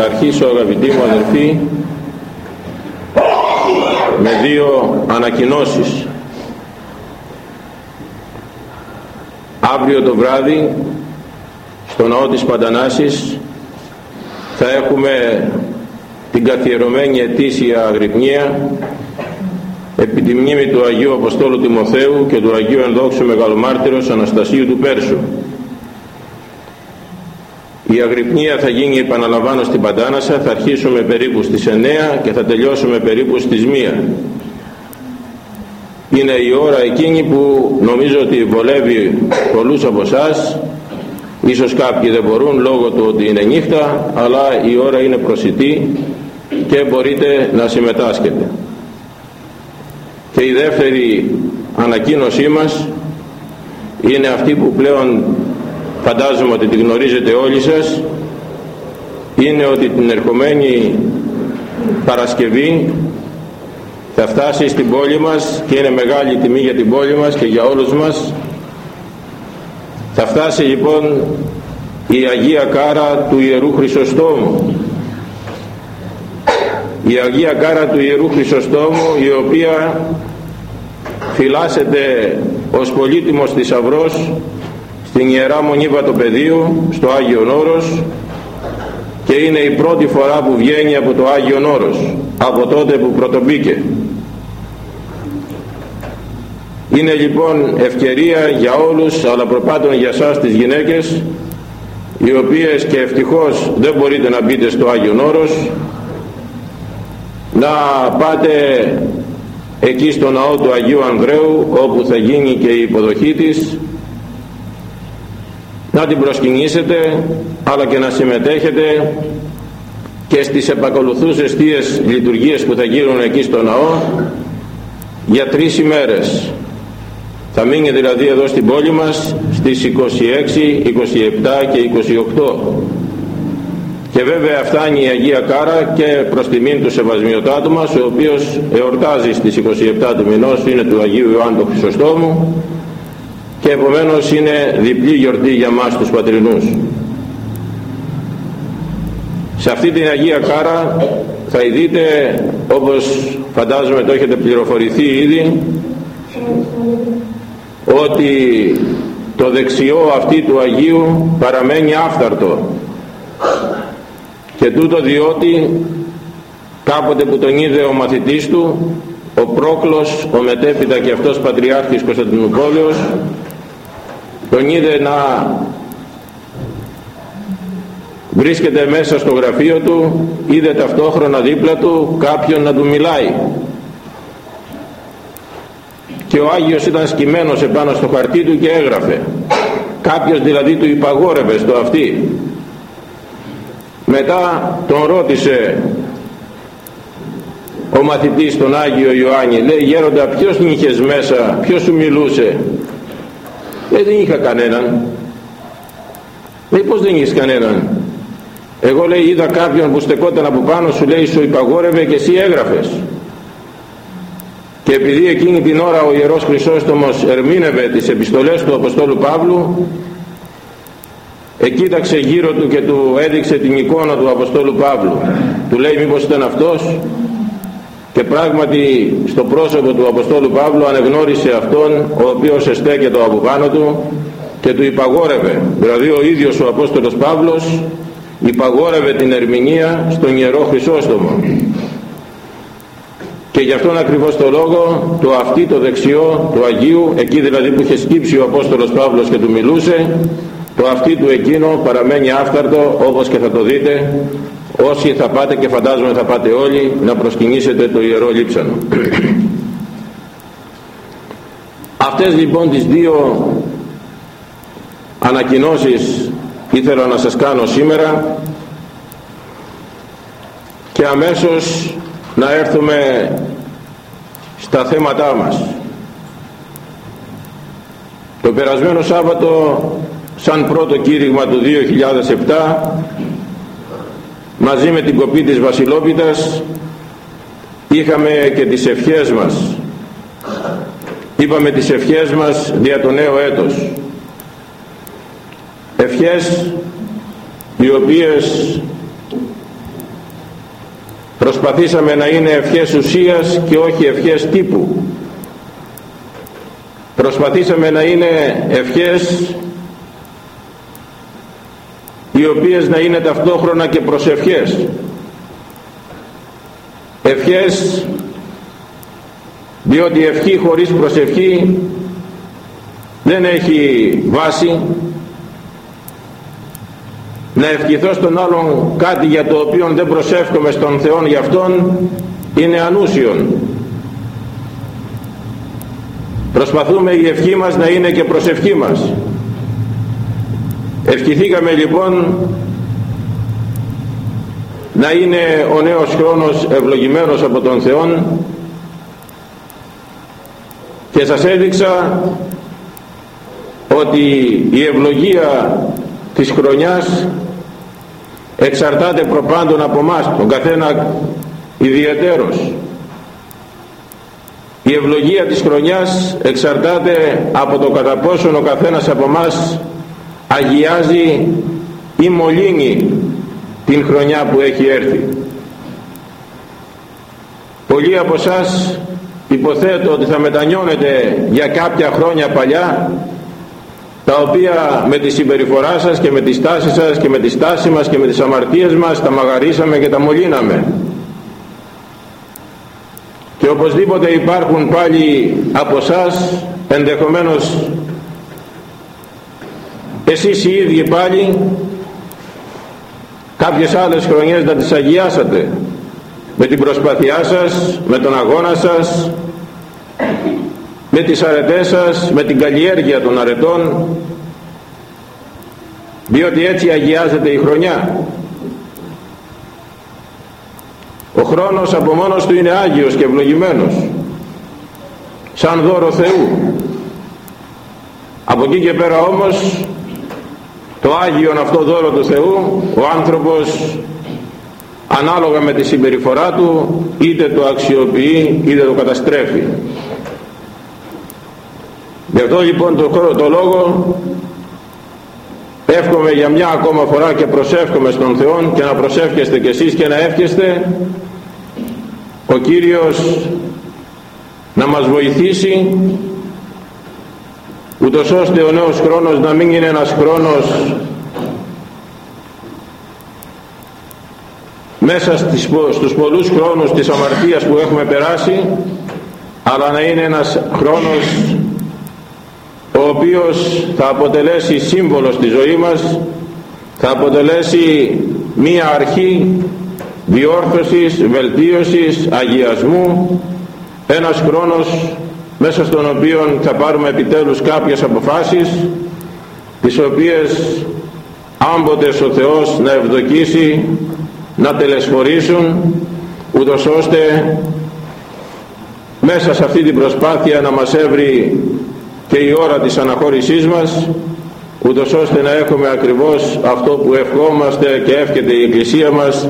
Θα αρχίσω αγαπητοί μου αδελφοί με δύο ανακοινώσεις. Αύριο το βράδυ στο ναό της Παντανάσης θα έχουμε την καθιερωμένη ετήσια αγρυπνία επί τη μνήμη του Αγίου Αποστόλου Τιμοθέου και του Αγίου Ενδόξου Μεγαλομάρτυρος Αναστασίου του Πέρσου. Η αγρυπνία θα γίνει επαναλαμβάνω στην Παντάνασα, θα αρχίσουμε περίπου στις 9 και θα τελειώσουμε περίπου στις 1. Είναι η ώρα εκείνη που νομίζω ότι βολεύει πολλούς από εσάς. Ίσως κάποιοι δεν μπορούν λόγω του ότι είναι νύχτα, αλλά η ώρα είναι προσιτή και μπορείτε να συμμετάσχετε. Και η δεύτερη ανακοίνωσή μας είναι αυτή που πλέον φαντάζομαι ότι τη γνωρίζετε όλοι σας. Είναι ότι την ερχομένη Παρασκευή θα φτάσει στην πόλη μας και είναι μεγάλη τιμή για την πόλη μας και για όλους μας. Θα φτάσει λοιπόν η Αγία Κάρα του Ιερού Χρυσοστόμου. Η Αγία Κάρα του Ιερού Χρυσοστόμου η οποία φυλάσσεται ως πολύτιμος θησαυρός στην Ιερά Μονή Βατοπεδίου στο Άγιο Όρος και είναι η πρώτη φορά που βγαίνει από το Άγιο Όρος από τότε που πρωτομπήκε είναι λοιπόν ευκαιρία για όλους αλλά προπάτων για σας τις γυναίκες οι οποίες και ευτυχώς δεν μπορείτε να μπείτε στο Άγιο Όρος να πάτε εκεί στο ναό του Αγίου Ανδρέου όπου θα γίνει και η υποδοχή της να την προσκυνήσετε αλλά και να συμμετέχετε και στις επακολουθούσες θείες λειτουργίες που θα γίνουν εκεί στο ναό για τρεις ημέρες. Θα μείνει δηλαδή εδώ στην πόλη μας στις 26, 27 και 28 και βέβαια φτάνει η Αγία Κάρα και προς τιμήν του Σεβασμιωτάτου μας ο οποίος εορτάζει στις 27 του μηνός είναι του Αγίου Ιωάννου Χρυσοστόμου και επομένως είναι διπλή γιορτή για μας τους πατρινούς. Σε αυτή την Αγία Κάρα θα δείτε όπως φαντάζομαι το έχετε πληροφορηθεί ήδη ότι το δεξιό αυτή του Αγίου παραμένει άφθαρτο. Και τούτο διότι κάποτε που τον είδε ο μαθητής του ο Πρόκλος, ο μετέπειτα και αυτός Πατριάρχης Κωνσταντινούπολεως τον είδε να βρίσκεται μέσα στο γραφείο του είδε ταυτόχρονα δίπλα του κάποιον να του μιλάει. Και ο Άγιος ήταν σκυμμένος επάνω στο χαρτί του και έγραφε. Κάποιος δηλαδή του υπαγόρευε στο αυτή. Μετά τον ρώτησε ο μαθητής τον Άγιο Ιωάννη λέει γέροντα ποιος νύχες μέσα ποιος σου μιλούσε; Λέει δεν είχα κανέναν. Λέει πως δεν είχες κανέναν; Εγώ λέει είδα κάποιον που στεκόταν από πάνω σου λέει σου υπαγόρευε και εσύ έγραφες και επειδή εκείνη την ώρα ο Ιερός Χρυσόστομος ερμήνευε τις επιστολές του Αποστόλου Παύλου εκοίταξε γύρω του και του έδειξε την εικόνα του Αποστόλου Παύλου. Του λέει μήπως ήταν αυτός; Και πράγματι στο πρόσωπο του Αποστόλου Παύλου ανεγνώρισε αυτόν ο οποίος εστέκεται από πάνω του και του υπαγόρευε. Δηλαδή ο ίδιος ο Απόστολος Παύλος υπαγόρευε την ερμηνεία στον Ιερό Χρυσόστομο. Και γι' αυτόν ακριβώς το λόγο το αυτή το δεξιό του Αγίου εκεί δηλαδή που είχε σκύψει ο Απόστολος Παύλος και του μιλούσε το αυτή του εκείνο παραμένει άφθαρτο όπως και θα το δείτε όσοι θα πάτε και φαντάζομαι θα πάτε όλοι να προσκυνήσετε το Ιερό Λείψανο. Αυτές λοιπόν τις δύο ανακοινώσεις ήθελα να σας κάνω σήμερα και αμέσως να έρθουμε στα θέματά μας. Το περασμένο Σάββατο σαν πρώτο κήρυγμα του 2007 μαζί με την κοπή της Βασιλόπιτας είχαμε και τις ευχές μας. Είπαμε τις ευχές μας δια το νέο έτος. Ευχές οι οποίες προσπαθήσαμε να είναι ευχές ουσίας και όχι ευχές τύπου. Προσπαθήσαμε να είναι ευχές οι οποίες να είναι ταυτόχρονα και προσευχές ευχές. Διότι ευχή χωρίς προσευχή δεν έχει βάση. Να ευχηθώ στον άλλον κάτι για το οποίο δεν προσεύχομαι στον Θεό για Αυτόν είναι ανούσιον. Προσπαθούμε η ευχή μας να είναι και προσευχή μας ευχηθήκαμε λοιπόν να είναι ο νέος χρόνος ευλογημένος από τον Θεό και σας έδειξα ότι η ευλογία της χρονιάς εξαρτάται προπάντων από μας τον καθένα ιδιαιτέρως. Η ευλογία της χρονιάς εξαρτάται από το κατά πόσον ο καθένας από μας αγιάζει ή μολύνει την χρονιά που έχει έρθει. Πολλοί από εσάς υποθέτω ότι θα μετανιώνετε για κάποια χρόνια παλιά τα οποία με τη συμπεριφορά σας και με τη στάση σας και με τη στάση μας και με τις αμαρτίες μας τα μαγαρίσαμε και τα μολύναμε. Και οπωσδήποτε υπάρχουν πάλι από εσάς ενδεχομένως εσείς οι ίδιοι πάλι κάποιες άλλες χρονιές να τις αγιάσατε. Με την προσπάθειά σας, με τον αγώνα σας με τις αρετές σας, με την καλλιέργεια των αρετών. Διότι έτσι αγιάζεται η χρονιά. Ο χρόνος από μόνος του είναι Άγιος και ευλογημένος σαν δώρο Θεού. Από εκεί και πέρα όμως το Άγιον αυτό δώρο του Θεού ο άνθρωπος ανάλογα με τη συμπεριφορά του είτε το αξιοποιεί είτε το καταστρέφει. Γι' αυτό λοιπόν το, το λόγο εύχομαι για μια ακόμα φορά και προσεύχομαι στον Θεό και να προσεύχεστε κι εσείς και να εύχεστε ο Κύριος να μας βοηθήσει ούτως ώστε ο νέος χρόνος να μην είναι ένας χρόνος μέσα στις, στους πολλούς χρόνους της αμαρτίας που έχουμε περάσει αλλά να είναι ένας χρόνος ο οποίος θα αποτελέσει σύμβολο στη ζωή μας θα αποτελέσει μία αρχή διόρθωσης, βελτίωσης, αγιασμού ένας χρόνος μέσα στον οποίο θα πάρουμε επιτέλους κάποιες αποφάσεις τις οποίες άμποτες ο Θεός να ευδοκίσει να τελεσφορήσουν ούτως ώστε μέσα σε αυτή την προσπάθεια να μας έβρει και η ώρα της αναχώρησής μας ούτως ώστε να έχουμε ακριβώς αυτό που ευχόμαστε και εύχεται η Εκκλησία μας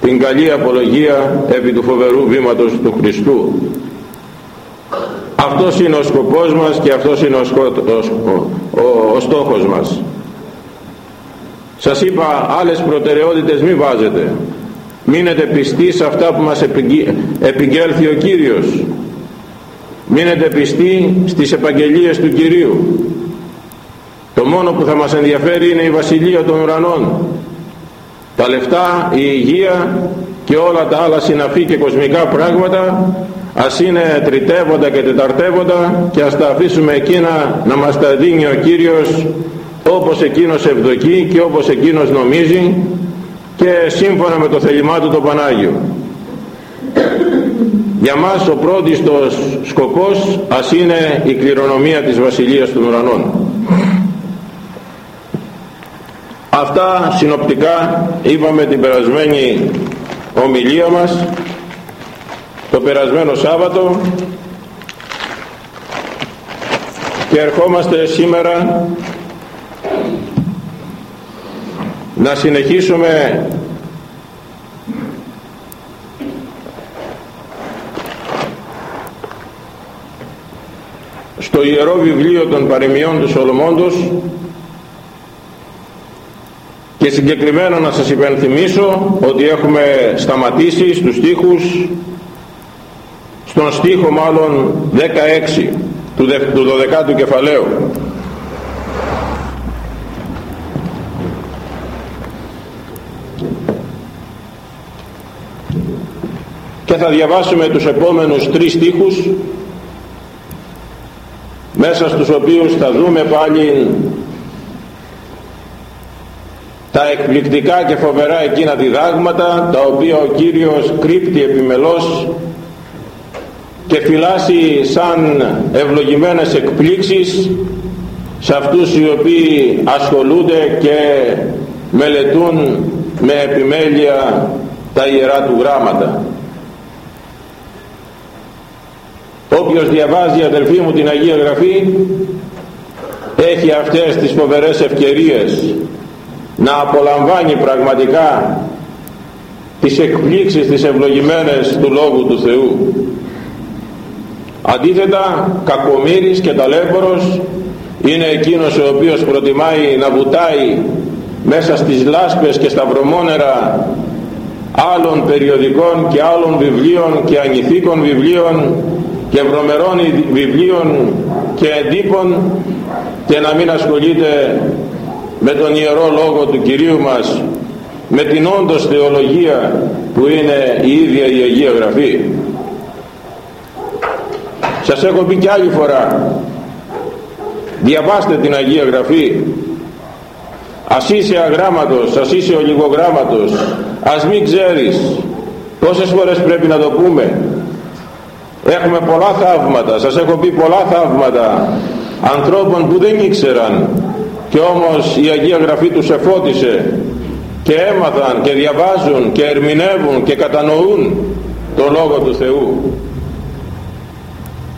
την καλή απολογία επί του φοβερού βήματος του Χριστού αυτός είναι ο σκοπός μας και αυτός είναι ο, σκο... ο... ο στόχος μας. Σας είπα άλλες προτεραιότητες μην βάζετε. Μείνετε πιστοί σε αυτά που μας επιγγέλθει ο Κύριος. Μείνετε πιστοί στις επαγγελίες του Κυρίου. Το μόνο που θα μας ενδιαφέρει είναι η Βασιλεία των Ουρανών. Τα λεφτά, η υγεία και όλα τα άλλα συναφή και κοσμικά πράγματα ας είναι τριτεύοντα και τεταρτεύοντα και ας τα αφήσουμε εκείνα να μας τα δίνει ο Κύριος όπως εκείνος ευδοκεί και όπως εκείνος νομίζει και σύμφωνα με το θελημά του το Πανάγιο. Για μας ο πρώτιστος σκοπός ας είναι η κληρονομία της Βασιλείας των Ουρανών. Αυτά συνοπτικά είπαμε την περασμένη ομιλία μας το περασμένο Σάββατο και ερχόμαστε σήμερα να συνεχίσουμε στο Ιερό Βιβλίο των Παροιμιών του Σολομώντος και συγκεκριμένα να σας υπενθυμίσω ότι έχουμε σταματήσει στους στίχους στον στίχο μάλλον 16 του 12ου κεφαλαίου. Και θα διαβάσουμε τους επόμενους τρεις στίχους μέσα στους οποίους θα δούμε πάλι τα εκπληκτικά και φοβερά εκείνα διδάγματα τα οποία ο Κύριος κρύπτει επιμελώς και φυλάσσει σαν ευλογημένες εκπλήξεις σε αυτούς οι οποίοι ασχολούνται και μελετούν με επιμέλεια τα Ιερά του Γράμματα. Όποιος διαβάζει αδελφοί μου την Αγία Γραφή έχει αυτές τις φοβερές ευκαιρίες να απολαμβάνει πραγματικά τις εκπλήξεις τις ευλογημένες του Λόγου του Θεού. Αντίθετα, κακομύρης και ταλέπορος είναι εκείνος ο οποίος προτιμάει να βουτάει μέσα στις λάσπες και στα βρωμόνερα άλλων περιοδικών και άλλων βιβλίων και ανηθίκων βιβλίων και βρωμερών βιβλίων και εντύπων και να μην ασχολείται με τον Ιερό Λόγο του Κυρίου μας με την όντως θεολογία που είναι η ίδια η Αγία Γραφή σας έχω πει και άλλη φορά. Διαβάστε την Αγία Γραφή. Ας είσαι αγράμματος, ας είσαι ολιγογράμματος ας μην ξέρεις πόσες φορές πρέπει να το πούμε. Έχουμε πολλά θαύματα. Σας έχω πει πολλά θαύματα ανθρώπων που δεν ήξεραν. Και όμως η Αγία Γραφή τους εφώτισε και έμαθαν και διαβάζουν και ερμηνεύουν και κατανοούν το Λόγο του Θεού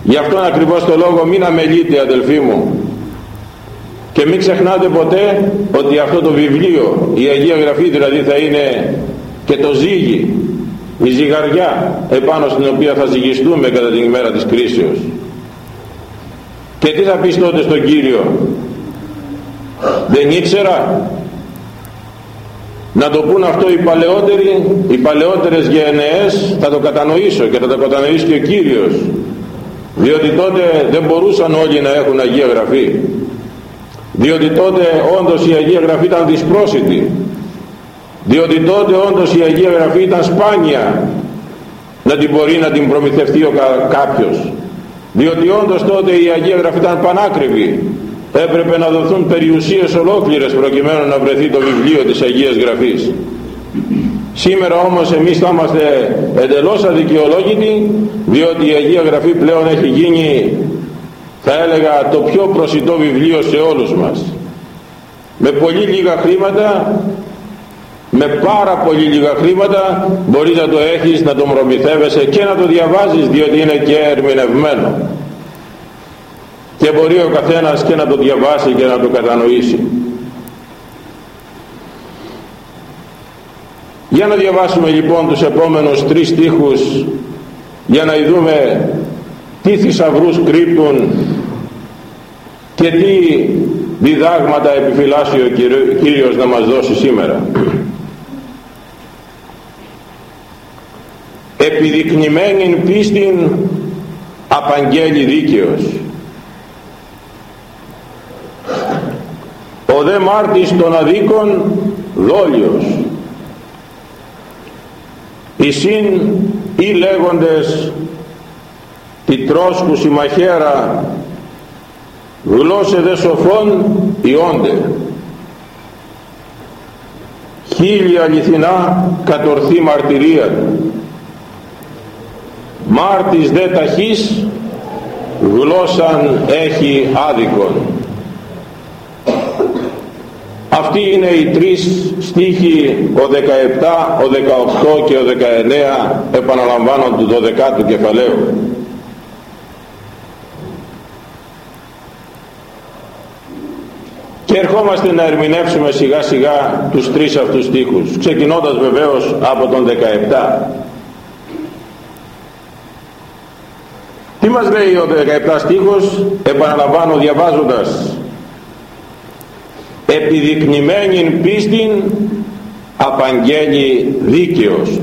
γι' αυτόν ακριβώς το Λόγο μην αμελείτε αδελφοί μου. Και μην ξεχνάτε ποτέ ότι αυτό το βιβλίο η Αγία Γραφή δηλαδή θα είναι και το ζύγι η ζυγαριά επάνω στην οποία θα ζυγιστούμε κατά την ημέρα της κρίσεως. Και τι θα πεις τότε στον Κύριο; Δεν ήξερα; Να το πούν αυτό οι παλαιότεροι οι παλαιότερες γενναίες θα το κατανοήσω και θα το κατανοήσει και ο Κύριος διότι τότε δεν μπορούσαν όλοι να έχουν Αγία Γραφή. Διότι τότε όντως η Αγία Γραφή ήταν δυσπρόσιτη. Διότι τότε όντως η Αγία Γραφή ήταν σπάνια να την μπορεί να την προμηθευτεί ο κάποιος. Διότι όντως τότε η Αγία Γραφή ήταν πανάκριβη. Έπρεπε να δοθούν περιουσίες ολόκληρες προκειμένου να βρεθεί το βιβλίο της Αγίας Γραφής σήμερα όμως εμείς θα είμαστε εντελώς αδικαιολόγητοι διότι η Αγία Γραφή πλέον έχει γίνει θα έλεγα το πιο προσιτό βιβλίο σε όλους μας. Με πολύ λίγα χρήματα με πάρα πολύ λίγα χρήματα μπορείς να το έχεις, να το προμηθεύεσαι και να το διαβάζεις διότι είναι και ερμηνευμένο. Και μπορεί ο καθένας και να το διαβάσει και να το κατανοήσει για να διαβάσουμε λοιπόν τους επόμενους τρεις στίχους για να δούμε τι θησαυρούς κρύπτουν και τι διδάγματα επιφυλάσσει ο Κύριος να μας δώσει σήμερα. Επιδεικνυμένην πίστην απαγγέλει δίκαιος. Ο δε μάρτης των αδίκων δόλιος εισήν ή λέγοντες τη τρώσκουση μαχαίρα γλώσσε δε σοφών ιόνται χίλια αληθινά κατορθή μαρτυρία. Μάρτης δε ταχύς γλώσσαν έχει άδικον αυτοί είναι οι τρεις στίχοι ο 17, ο 18 και ο 19 επαναλαμβάνω του 12ου κεφαλαίου. Και ερχόμαστε να ερμηνεύσουμε σιγά σιγά τους τρεις αυτούς στίχους ξεκινώντας βεβαίως από τον 17 τι μας λέει ο 17 στίχος επαναλαμβάνω διαβάζοντας επιδεικνυμένην πίστην απαγγέλει δίκαιος.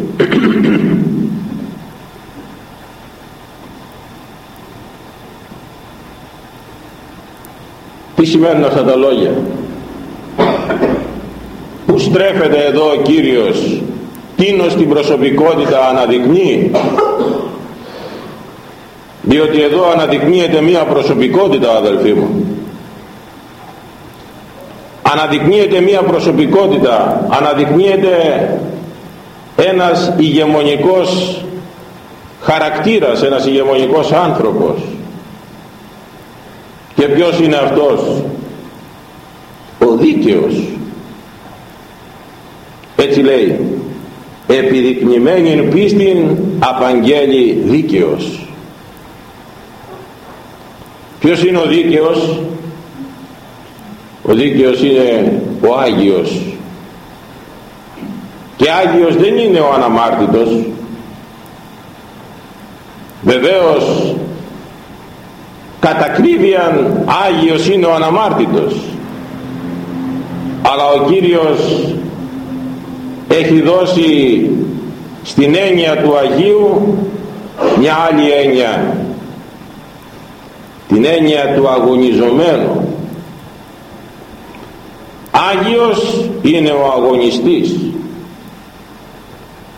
Τι σημαίνουν αυτά τα λόγια; Που στρέφεται εδώ ο Κύριος; Τίνος στην προσωπικότητα αναδεικνύει. Διότι εδώ αναδεικνύεται μία προσωπικότητα αδελφοί μου αναδεικνύεται μία προσωπικότητα αναδεικνύεται ένας ηγεμονικός χαρακτήρας ένας ηγεμονικός άνθρωπος. Και ποιος είναι αυτός; Ο δίκαιος. Έτσι λέει επιδεικνυμένη πίστην απαγγέλει δίκαιος. Ποιος είναι ο δίκαιος; Ο δίκαιος είναι ο Άγιος. Και Άγιος δεν είναι ο αναμάρτητος. Βεβαίως κατακρίβιαν Άγιος είναι ο αναμάρτητος. Αλλά ο Κύριος έχει δώσει στην έννοια του Αγίου μια άλλη έννοια. Την έννοια του αγωνιζομένου Άγιος είναι ο αγωνιστής.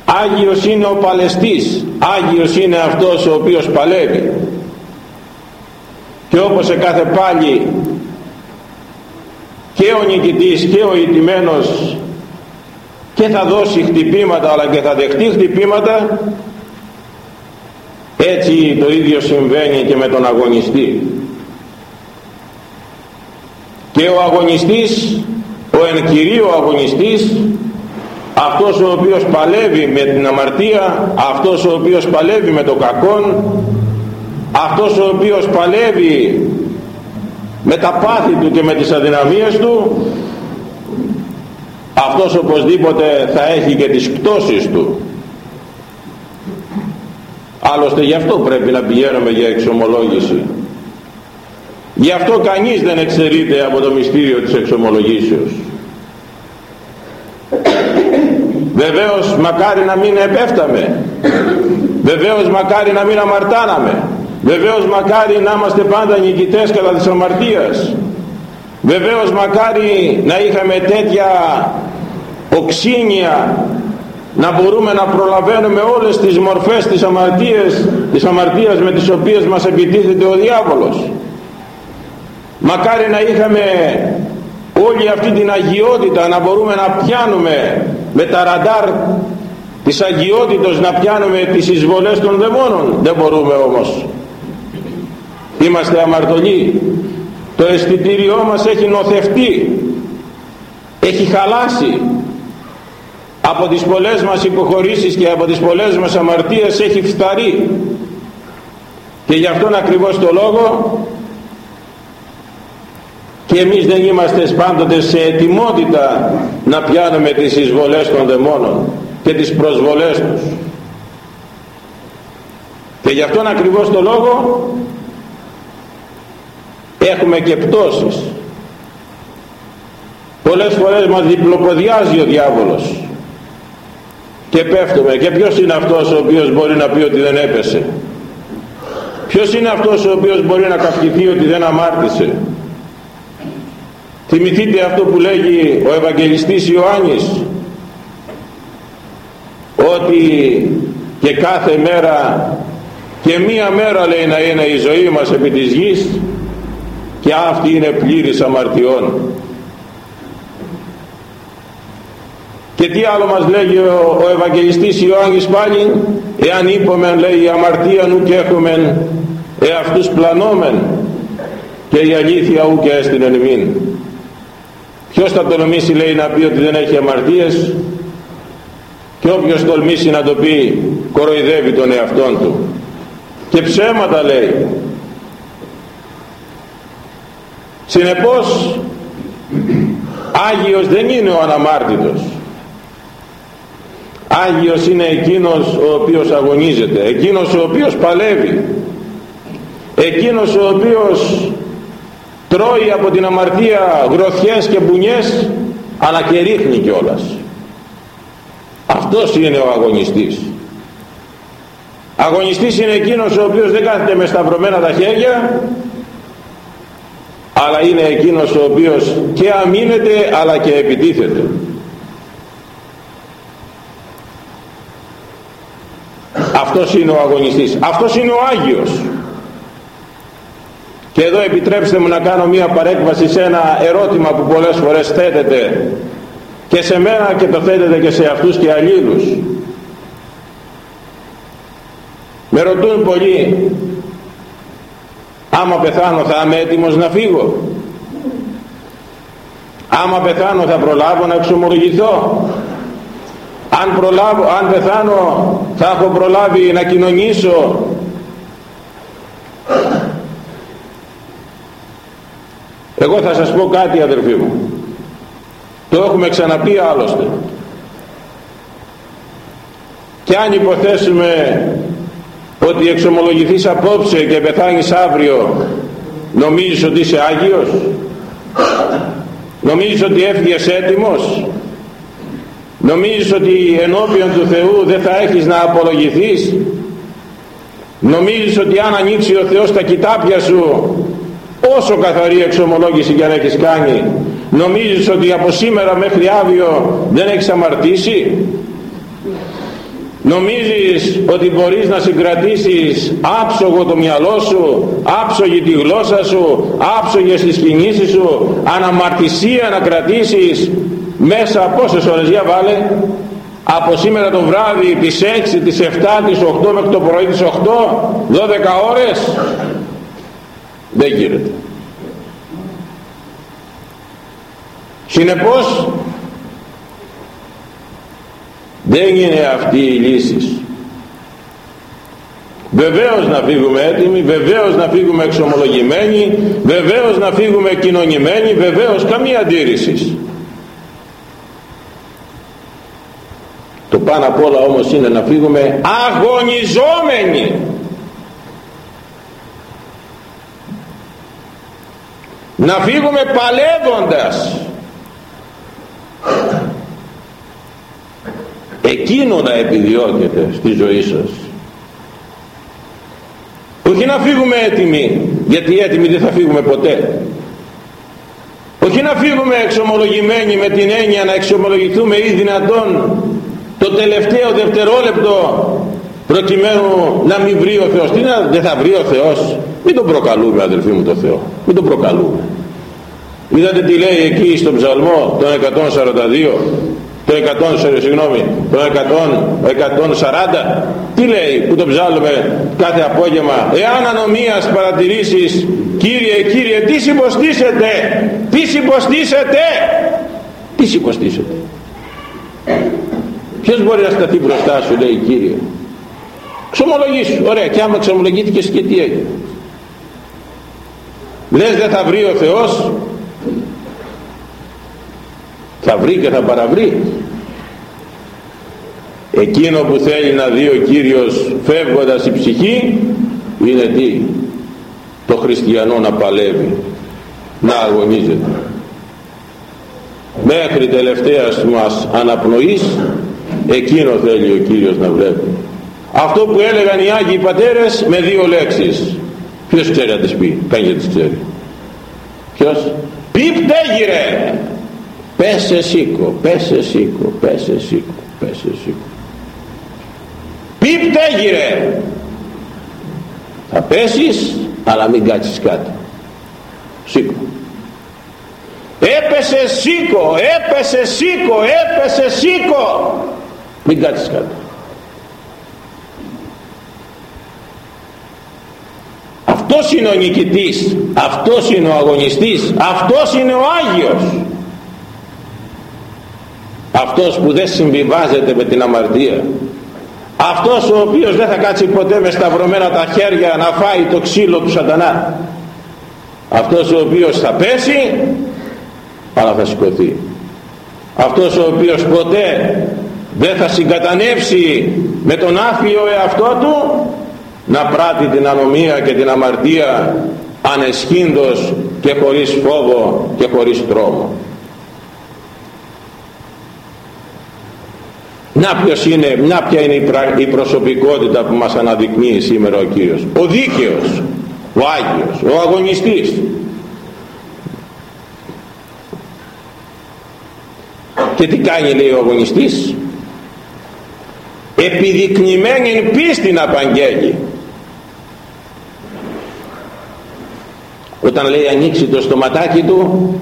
Άγιος είναι ο παλαιστής. Άγιος είναι αυτός ο οποίος παλεύει. Και όπως σε κάθε πάλι και ο νικητής και ο ιτημένος και θα δώσει χτυπήματα αλλά και θα δεχτεί χτυπήματα έτσι το ίδιο συμβαίνει και με τον αγωνιστή. Και ο αγωνιστής ο εν κυρίω αγωνιστής αυτός ο οποίος παλεύει με την αμαρτία αυτός ο οποίος παλεύει με το κακόν αυτός ο οποίος παλεύει με τα πάθη του και με τις αδυναμίες του αυτός οπωσδήποτε θα έχει και τις πτώσεις του. Άλλωστε γι' αυτό πρέπει να πηγαίνουμε για εξομολόγηση γι' αυτό κανείς δεν εξαιρείται από το μυστήριο της εξομολογήσεως. Βεβαίως μακάρι να μην επέφταμε. Βεβαίως μακάρι να μην αμαρτάναμε. Βεβαίως μακάρι να είμαστε πάντα νικητές κατά της αμαρτίας. Βεβαίως μακάρι να είχαμε τέτοια οξύνια να μπορούμε να προλαβαίνουμε όλες τις μορφές της αμαρτίας, της αμαρτίας με τις οποίες μας επιτίθεται ο διάβολος μακάρι να είχαμε όλη αυτή την αγιότητα να μπορούμε να πιάνουμε με τα ραντάρ της αγιότητος να πιάνουμε τις εισβολές των δαιμόνων. Δεν μπορούμε όμως. Είμαστε αμαρτωλοί. Το αισθητήριό μας έχει νοθευτεί. Έχει χαλάσει. Από τις πολλές μας υποχωρήσεις και από τις πολλές μας αμαρτίες έχει φθαρεί. Και γι' αυτόν ακριβώς το λόγο και εμείς δεν είμαστε πάντοτε σε ετοιμότητα να πιάνουμε τις εισβολές των δαιμόνων και τις προσβολές τους. Και γι' αυτόν ακριβώς το λόγο έχουμε και πτώσεις. Πολλές φορές μας διπλοποδιάζει ο διάβολος. Και πέφτουμε. Και ποιος είναι αυτός ο οποίος μπορεί να πει ότι δεν έπεσε; Ποιος είναι αυτός ο οποίος μπορεί να καυχηθεί ότι δεν αμάρτησε; Θυμηθείτε αυτό που λέγει ο Ευαγγελιστής Ιωάννης ότι και κάθε μέρα και μία μέρα λέει να είναι η ζωή μας επί της γης και αυτή είναι πλήρης αμαρτιών. Και τι άλλο μας λέγει ο, ο Ευαγγελιστής Ιωάννης πάλι; Εάν είπομεν λέει η αμαρτία νου και έχουμε εαυτούς πλανόμεν και η αλήθεια ου και έστειν εν ημίν ποιος θα τολμήσει λέει να πει ότι δεν έχει αμαρτίες; Και όποιος τολμήσει να το πει κοροϊδεύει τον εαυτόν του. Και ψέματα λέει. Συνεπώς Άγιος δεν είναι ο αναμάρτητος. Άγιος είναι εκείνος ο οποίος αγωνίζεται εκείνος ο οποίος παλεύει εκείνος ο οποίος τρώει από την αμαρτία γροθιές και μπουνιές αλλά και ρίχνει κιόλας. Αυτός είναι ο αγωνιστής. Αγωνιστής είναι εκείνος ο οποίος δεν κάθεται με σταυρωμένα τα χέρια αλλά είναι εκείνος ο οποίος και αμήνεται αλλά και επιτίθεται. Αυτός είναι ο αγωνιστής. Αυτός είναι ο Άγιος και εδώ επιτρέψτε μου να κάνω μία παρέκβαση σε ένα ερώτημα που πολλές φορές θέτεται και σε μένα και το θέτεται και σε αυτούς και αλλήλους. Με ρωτούν πολλοί άμα πεθάνω θα είμαι έτοιμος να φύγω; Άμα πεθάνω θα προλάβω να εξομολογηθώ; Αν, προλάβω, αν πεθάνω θα έχω προλάβει να κοινωνήσω; Εγώ θα σας πω κάτι αδερφοί μου. Το έχουμε ξαναπεί άλλωστε. Και αν υποθέσουμε ότι εξομολογηθείς απόψε και πεθάνεις αύριο νομίζεις ότι είσαι Άγιος; Νομίζεις ότι έφυγες έτοιμος; Νομίζεις ότι ενώπιον του Θεού δεν θα έχεις να απολογηθείς; Νομίζεις ότι αν ανοίξει ο Θεός τα κοιτάπια σου όσο καθαρή εξομολόγηση και αν έχεις κάνει. Νομίζεις ότι από σήμερα μέχρι αύριο δεν έχεις αμαρτήσει; Νομίζεις ότι μπορείς να συγκρατήσεις άψογο το μυαλό σου άψογη τη γλώσσα σου άψογες τις κινήσεις σου αναμαρτησία να κρατήσεις μέσα πόσες ώρες για βάλε; Από σήμερα το βράδυ τις 6, τις 7, τις 8 μέχρι το πρωί τις 8 12 ώρες; Δεν γίνεται. Συνεπώς δεν είναι αυτή η λύση. Βεβαίως να φύγουμε έτοιμοι βεβαίως να φύγουμε εξομολογημένοι βεβαίως να φύγουμε κοινωνημένοι βεβαίως καμία αντίρρηση. Το πάνω απ' όλα όμως είναι να φύγουμε αγωνιζόμενοι να φύγουμε παλεύοντας. Εκείνο να επιδιώκετε στη ζωή σας. Όχι να φύγουμε έτοιμοι γιατί έτοιμοι δεν θα φύγουμε ποτέ. Όχι να φύγουμε εξομολογημένοι με την έννοια να εξομολογηθούμε ή δυνατόν το τελευταίο δευτερόλεπτο προκειμένου να μην βρει ο Θεός. Τι να, δεν θα βρει ο Θεός. Μην τον προκαλούμε αδελφοί μου το Θεό. Μην τον προκαλούμε. Είδατε τι λέει εκεί στον ψαλμό τον 142 το 100, συγγνώμη, το 100, 140 τι λέει που το ψάλουμε κάθε απόγευμα. Εάν ανομίας παρατηρήσεις Κύριε, Κύριε τι συμποστήσετε τι συμποστήσετε τι συμποστήσετε ποιος μπορεί να σταθεί μπροστά σου λέει Κύριε ξομολογήσου. Ωραία και άμα ξομολογήθηκες και τι έγινε. Λες δεν θα βρει ο Θεός θα βρει και θα παραβρει. Εκείνο που θέλει να δει ο Κύριος φεύγοντας η ψυχή είναι τι; Το χριστιανό να παλεύει να αγωνίζεται. Μέχρι τελευταίας μας αναπνοής εκείνο θέλει ο Κύριος να βλέπει αυτό που έλεγαν οι Άγιοι Πατέρες με δύο λέξεις. Ποιος ξέρει να τις πει κανείς τις ξέρει. Ποιος; Πιπτέγυρε πέσε σήκω πέσε σήκω πέσε σήκω πέσε σήκω πίπτε γύρε θα πέσεις αλλά μην κάτσεις κάτω. Σήκω. Έπεσε σήκω έπεσε σήκω έπεσε σήκω. Μην κάτσεις κάτω αυτός είναι ο νικητής. Αυτός είναι ο αγωνιστής. Αυτός είναι ο Άγιος. Αυτός που δεν συμβιβάζεται με την αμαρτία. Αυτός ο οποίος δεν θα κάτσει ποτέ με σταυρωμένα τα χέρια να φάει το ξύλο του σατανά. Αυτός ο οποίος θα πέσει αλλά θα σηκωθεί. Αυτός ο οποίος ποτέ δεν θα συγκατανεύσει με τον άφιο εαυτό του να πράττει την ανομία και την αμαρτία ανεσχύντος και χωρίς φόβο και χωρίς τρόμο. Να ποιος είναι, να ποια είναι η προσωπικότητα που μας αναδεικνύει σήμερα ο Κύριος. Ο δίκαιος ο Άγιος, ο αγωνιστής. Και τι κάνει λέει ο αγωνιστής; Επιδεικνυμένη πίστη να απαγγέλει όταν λέει ανοίξει το στοματάκι του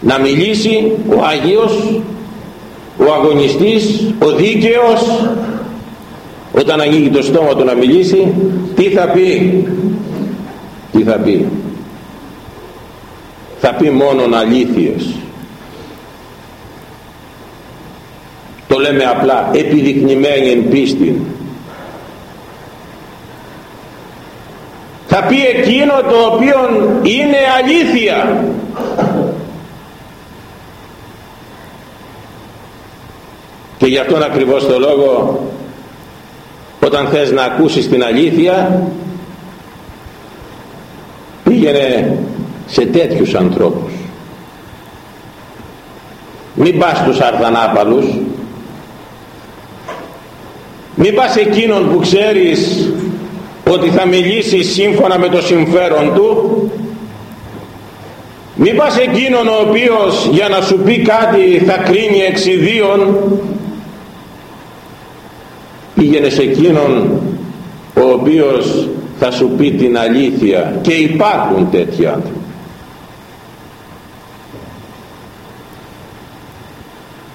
να μιλήσει ο Άγιος ο αγωνιστής ο δίκαιος. Όταν ανοίγει το στόμα του να μιλήσει τι θα πει; Τι θα πει; Θα πει μόνον αλήθειες. Το λέμε απλά επιδεικνυμένη εν πίστη θα πει εκείνο το οποίο είναι αλήθεια. Και γι' αυτόν ακριβώς το λόγο όταν θες να ακούσεις την αλήθεια πήγαινε σε τέτοιους ανθρώπους. Μην πας στους αρθανάπαλους. Μην πας εκείνον που ξέρεις ότι θα μιλήσει σύμφωνα με το συμφέρον του. Μην πας εκείνον ο οποίος για να σου πει κάτι θα κρίνει εξιδίων. Πήγαινε σε εκείνον ο οποίος θα σου πει την αλήθεια και υπάρχουν τέτοιοι άνθρωποι.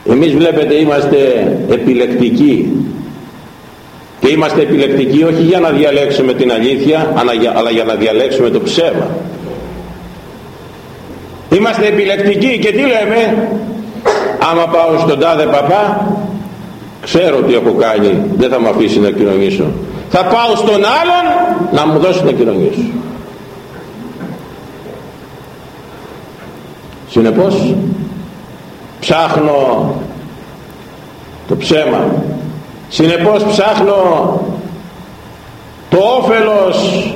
Εμείς βλέπετε είμαστε επιλεκτικοί και είμαστε επιλεκτικοί όχι για να διαλέξουμε την αλήθεια αλλά για να διαλέξουμε το ψέμα. Είμαστε επιλεκτικοί και τι λέμε; Άμα πάω στον τάδε παπά ξέρω τι έχω κάνει δεν θα με αφήσει να κοινωνήσω. Θα πάω στον άλλον να μου δώσει να κοινωνήσω. Συνεπώς ψάχνω το ψέμα συνεπώς ψάχνω το όφελος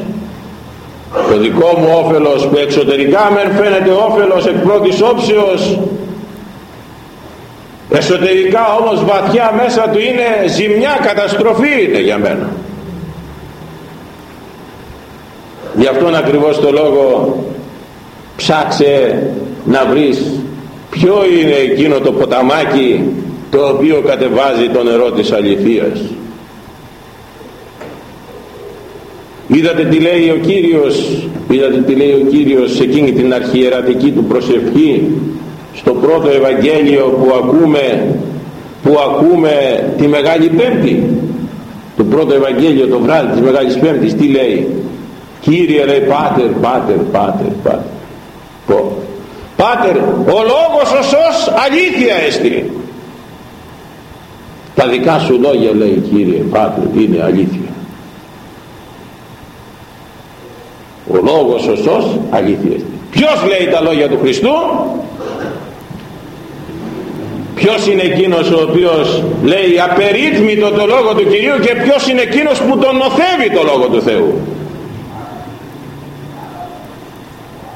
το δικό μου όφελος που εξωτερικά μεν φαίνεται όφελος εκ πρώτης όψεως εσωτερικά όμως βαθιά μέσα του είναι ζημιά καταστροφή είναι για μένα. Γι' αυτόν ακριβώς το λόγο ψάξε να βρεις ποιο είναι εκείνο το ποταμάκι το οποίο κατεβάζει το νερό της αληθείας. Είδατε τι λέει ο Κύριος είδατε τι λέει ο Κύριος σε εκείνη την αρχιερατική του προσευχή στο πρώτο Ευαγγέλιο που ακούμε που ακούμε τη Μεγάλη Πέμπτη. Το πρώτο Ευαγγέλιο το βράδυ της Μεγάλης Πέμπτης τι λέει; Κύριε λέει Πάτερ, Πάτερ, Πάτερ, Πάτερ Πω. Πάτερ, ο λόγος ο σως αλήθεια εστί τα δικά σου λόγια λέει Κύριε Πάτερ είναι αλήθεια. Ο λόγος ο σως αλήθεια εστί ποιος λέει τα λόγια του Χριστού; Ποιος είναι εκείνος ο οποίος λέει απερίτμητο το λόγο του Κυρίου και ποιος είναι εκείνος που τον νοθεύει το λόγο του Θεού;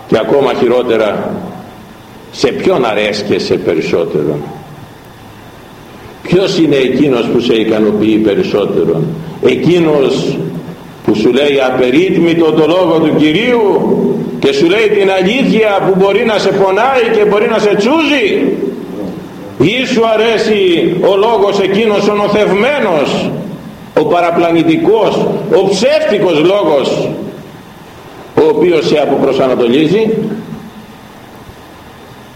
Και ακόμα χειρότερα σε ποιον αρέσκεσαι περισσότερο; Ποιος είναι εκείνος που σε ικανοποιεί περισσότερο; Εκείνος που σου λέει απερίτμητο το λόγο του Κυρίου και σου λέει την αλήθεια που μπορεί να σε πονάει και μπορεί να σε τσούζει; Ή σου αρέσει ο λόγος εκείνος ο νοθευμένος ο παραπλανητικός ο ψεύτικος λόγος ο οποίος σε αποπροσανατολίζει;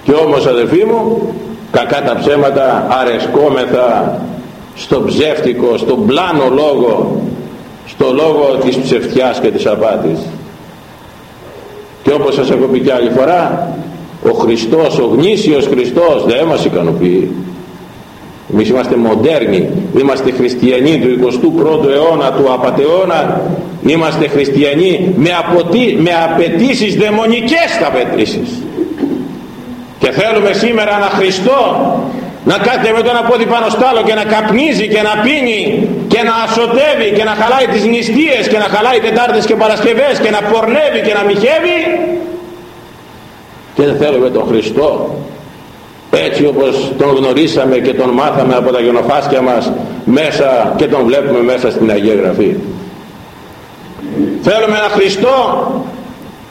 Και όμως αδελφοί μου κακά τα ψέματα αρεσκόμεθα στο ψεύτικο, στον πλάνο λόγο στο λόγο της ψευτιάς και της απάτης. Και όπως σας έχω πει και άλλη φορά ο Χριστός, ο γνήσιος Χριστός δεν μας ικανοποιεί. Εμείς είμαστε μοντέρνοι είμαστε χριστιανοί του 21ου αιώνα του απατεώνα είμαστε χριστιανοί με, αποτι... με απαιτήσεις δαιμονικές τα απαιτήσεις και θέλουμε σήμερα ένα Χριστό να κάθεται με τον απόδι πάνω στάλο και να καπνίζει και να πίνει και να ασωτεύει και να χαλάει τις νηστείες και να χαλάει τις νηστείες και να χαλάει τετάρτες και παρασκευές και να πορνεύει και να μοιχεύει. Και να ασωτευει και να χαλαει τις νηστειες και να χαλαει τις νηστειες και να μοιχευει και να ασωτευει και να χαλαει τις νηστειες και να χαλαει τις νηστειες και να χαλαει τις νηστειες και να χαλαει τεταρτες και παρασκευες και να πορνευει και να μοιχευει και δεν θέλουμε τον Χριστό έτσι όπως τον γνωρίσαμε και τον μάθαμε από τα γενοφάσκια μας μέσα και τον βλέπουμε μέσα στην Αγία Γραφή θέλουμε ένα Χριστό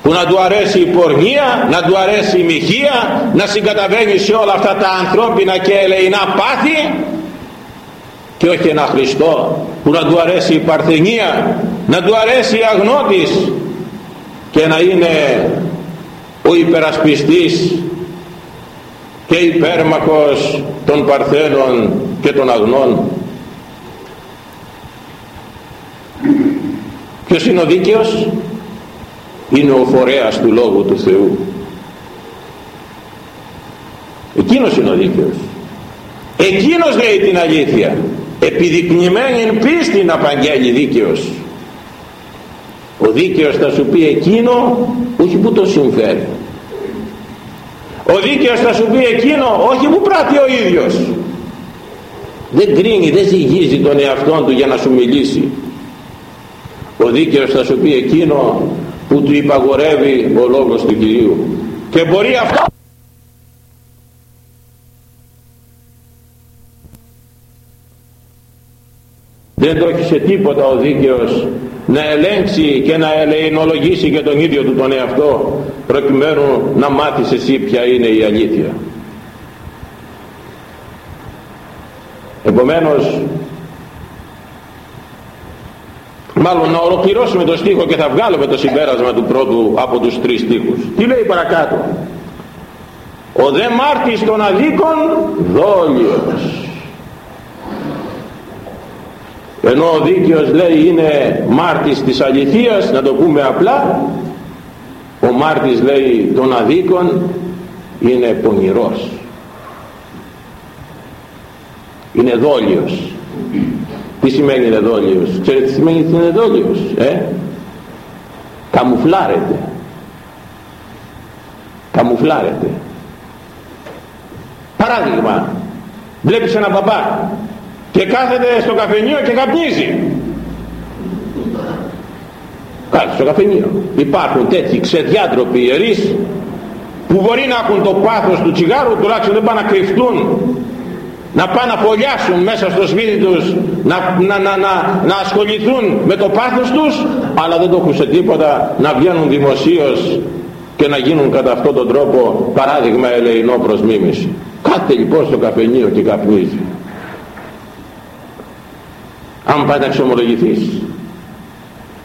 που να του αρέσει η πορνεία, να του αρέσει η μοιχεία, να συγκαταβαίνει σε όλα αυτά τα ανθρώπινα και ελεηνά πάθη και όχι ένα Χριστό που να του αρέσει η παρθενία, να του αρέσει η αγνώτης και να είναι ο υπερασπιστής και υπέρμαχος των παρθένων και των αγνών. Ποιος είναι ο δίκαιος; Είναι ο φορέας του Λόγου του Θεού. Εκείνος είναι ο δίκαιος. Εκείνος λέει την αλήθεια. Επιδεικνυμένη πίστη να απαγγέλει δίκαιος. Ο δίκαιος θα σου πει εκείνο όχι που το συμφέρει. Ο δίκαιος θα σου πει εκείνο όχι που πράττει ο ίδιος. Δεν κρίνει, δεν ζυγίζει τον εαυτό του για να σου μιλήσει. Ο δίκαιος θα σου πει εκείνο που του υπαγορεύει ο λόγος του Κυρίου. Και μπορεί αυτό δεν το έχει σε τίποτα ο δίκαιος να ελέγξει και να ελεηνολογήσει και τον ίδιο του τον εαυτό προκειμένου να μάθεις εσύ ποια είναι η αλήθεια. Επομένως μάλλον να ολοκληρώσουμε το στίχο και θα βγάλουμε το συμπέρασμα του πρώτου από τους τρεις στίχους. Τι λέει παρακάτω; Ο δε μάρτης των αδίκων δόλιος. Ενώ ο δίκαιος λέει είναι μάρτης της αληθείας να το πούμε απλά ο μάρτης λέει των αδίκων είναι πονηρός. Είναι δόλιος τι σημαίνει είναι δόλιος; Ξέρετε τι σημαίνει είναι δόλιος ε; καμουφλάρεται. Καμουφλάρεται. Παράδειγμα. Βλέπεις ένα παπά και κάθεται στο καφενείο και καπνίζει. Κάθεται στο καφενείο. Υπάρχουν τέτοιοι ξεδιάτροποι ιερείς που μπορεί να έχουν το πάθος του τσιγάρου τουλάχιστον δεν πάνε να κρυφτούν να πάνε να φωλιάσουν μέσα στο σπίτι τους να, να, να, να, να ασχοληθούν με το πάθος τους αλλά δεν το έχουν σε τίποτα να βγαίνουν δημοσίως και να γίνουν κατά αυτόν τον τρόπο παράδειγμα ελεηνό προς μίμηση. Κάτε λοιπόν στο καφενείο και καπνίζει. Αν πάει να ξομολογηθείς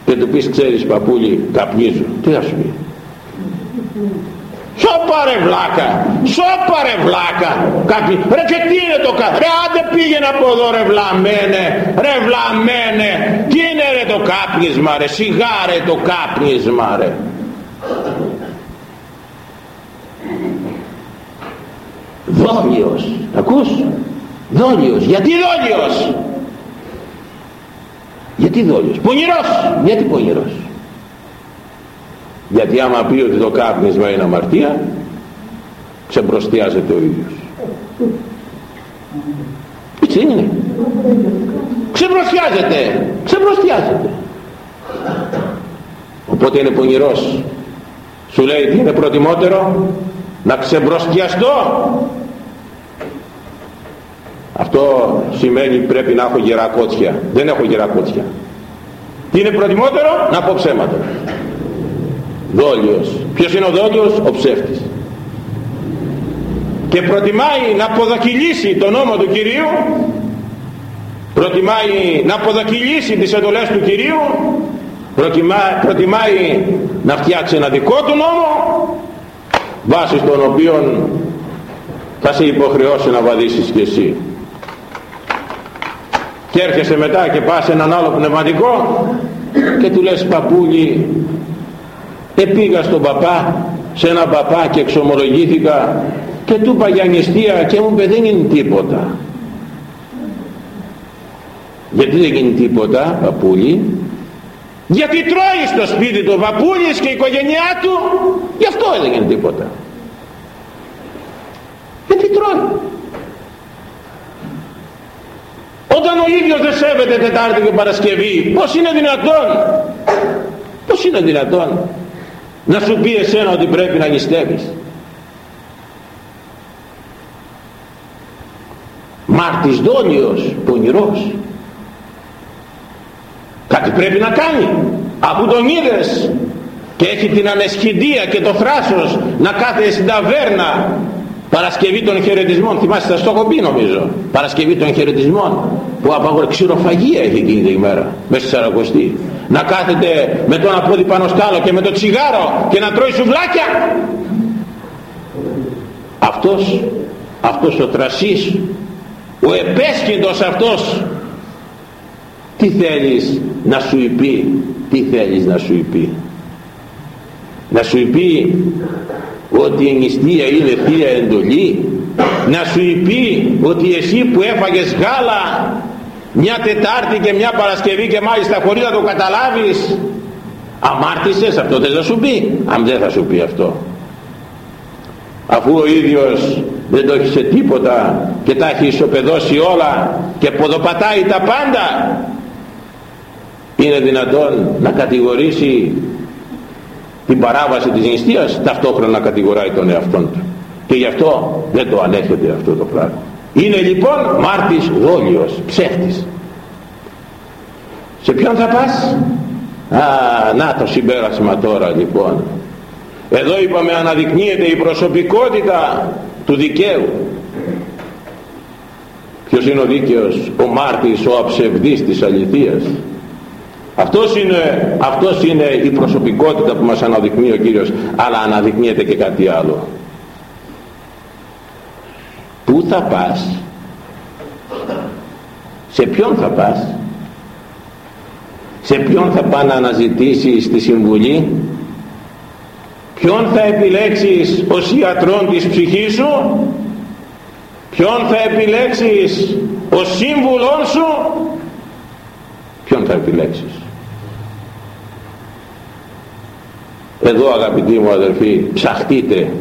και του πεις ξέρεις παππούλη καπνίζω τι θα σου πει; Σώπα ρε βλάκα, σώπα ρε βλάκα. Κάποιοι, ρε και τι είναι το κάθε, ρε άντε πήγαινε από εδώ ρε βλαμένε, ρε βλαμένε. Τι είναι ρε το κάπνισμα ρε, σιγά ρε το κάπνισμα ρε. Δόλιος, ακούς, δόλιος, γιατί δόλιος. Γιατί δόλιος, πονηρός, γιατί πονηρός; Γιατί άμα πει ότι το κάπνισμα είναι αμαρτία ξεμπροστιάζεται ο ίδιος. Έτσι είναι. Ξεμπροστιάζεται. Ξεμπροστιάζεται. Οπότε είναι πονηρός. Σου λέει τι είναι προτιμότερο να ξεμπροστιαστώ. Αυτό σημαίνει πρέπει να έχω γερά δεν έχω γερά τι είναι προτιμότερο να πω ψέματα δόλιος ποιος είναι ο δόλιος ο ψεύτης. Και προτιμάει να αποδακυλήσει τον νόμο του Κυρίου προτιμάει να αποδακυλήσει τις εντολές του Κυρίου προτιμάει να φτιάξει ένα δικό του νόμο βάσει των οποίων θα σε υποχρεώσει να βαδίσεις και εσύ. Και έρχεσαι μετά και πας σε έναν άλλο πνευματικό και του λες παππούλι επήγα στον παπά σε έναν παπά και εξομολογήθηκα και του είπα για νηστεία και μου είπε δεν είναι τίποτα γιατί δεν γίνει τίποτα παππούλη; Γιατί τρώει στο σπίτι του παππούλης και η οικογένειά του γι' αυτό δεν γίνει τίποτα γιατί τρώει; Όταν ο ίδιος δεν σέβεται Τετάρτη και Παρασκευή πως είναι δυνατόν; Πως είναι δυνατόν; να σου πει εσένα ότι πρέπει να νηστεύεις. Μάρτης Δόνιος, πονηρός. Κάτι πρέπει να κάνει. Από τον είδες και έχει την ανεσχυντία και το θράσος να κάθεται στην ταβέρνα. Παρασκευή των χαιρετισμών. Θυμάστε στο κομπίνο έχω πει νομίζω. Παρασκευή των χαιρετισμών που απαγορεύει ξηροφαγία έχει εκείνη την ημέρα μέσα στη Σαρακοστή. Να κάθεται με τον απόδι πάνω στάλο και με το τσιγάρο και να τρώει σουβλάκια. Αυτός, αυτός ο τρασής, ο επέσχυντος αυτός, τι θέλεις να σου υπεί, τι θέλεις να σου υπεί. Να σου υπεί ότι η νηστεία είναι θεία εντολή να σου πει ότι εσύ που έφαγες γάλα μια Τετάρτη και μια Παρασκευή και μάλιστα χωρίς να το καταλάβεις. Αμάρτησες αυτό δεν θα σου πει; Αν δεν θα σου πει αυτό. Αφού ο ίδιος δεν το έχει σε τίποτα και τα έχει ισοπεδώσει όλα και ποδοπατάει τα πάντα είναι δυνατόν να κατηγορήσει την παράβαση της νηστείας; Ταυτόχρονα κατηγοράει τον εαυτόν του. Και γι' αυτό δεν το ανέχεται αυτό το πράγμα είναι λοιπόν μάρτης δόλιος ψεύτης. Σε ποιον θα πας; Α, να το συμπέρασμα τώρα λοιπόν. Εδώ είπαμε αναδεικνύεται η προσωπικότητα του δικαίου. Ποιος είναι ο δίκαιος; Ο μάρτης ο αψευδής της αληθείας. Αυτός είναι, αυτός είναι η προσωπικότητα που μας αναδεικνύει ο Κύριος αλλά αναδεικνύεται και κάτι άλλο. πού θα πας σε ποιον θα πας σε ποιον θα πάνε να αναζητήσεις τη συμβουλή ποιον θα επιλέξεις ως ιατρόν της ψυχής σου ποιον θα επιλέξεις ως σύμβουλόν σου ποιον θα επιλέξεις. Εδώ αγαπητοί μου αδερφοί ψαχτείτε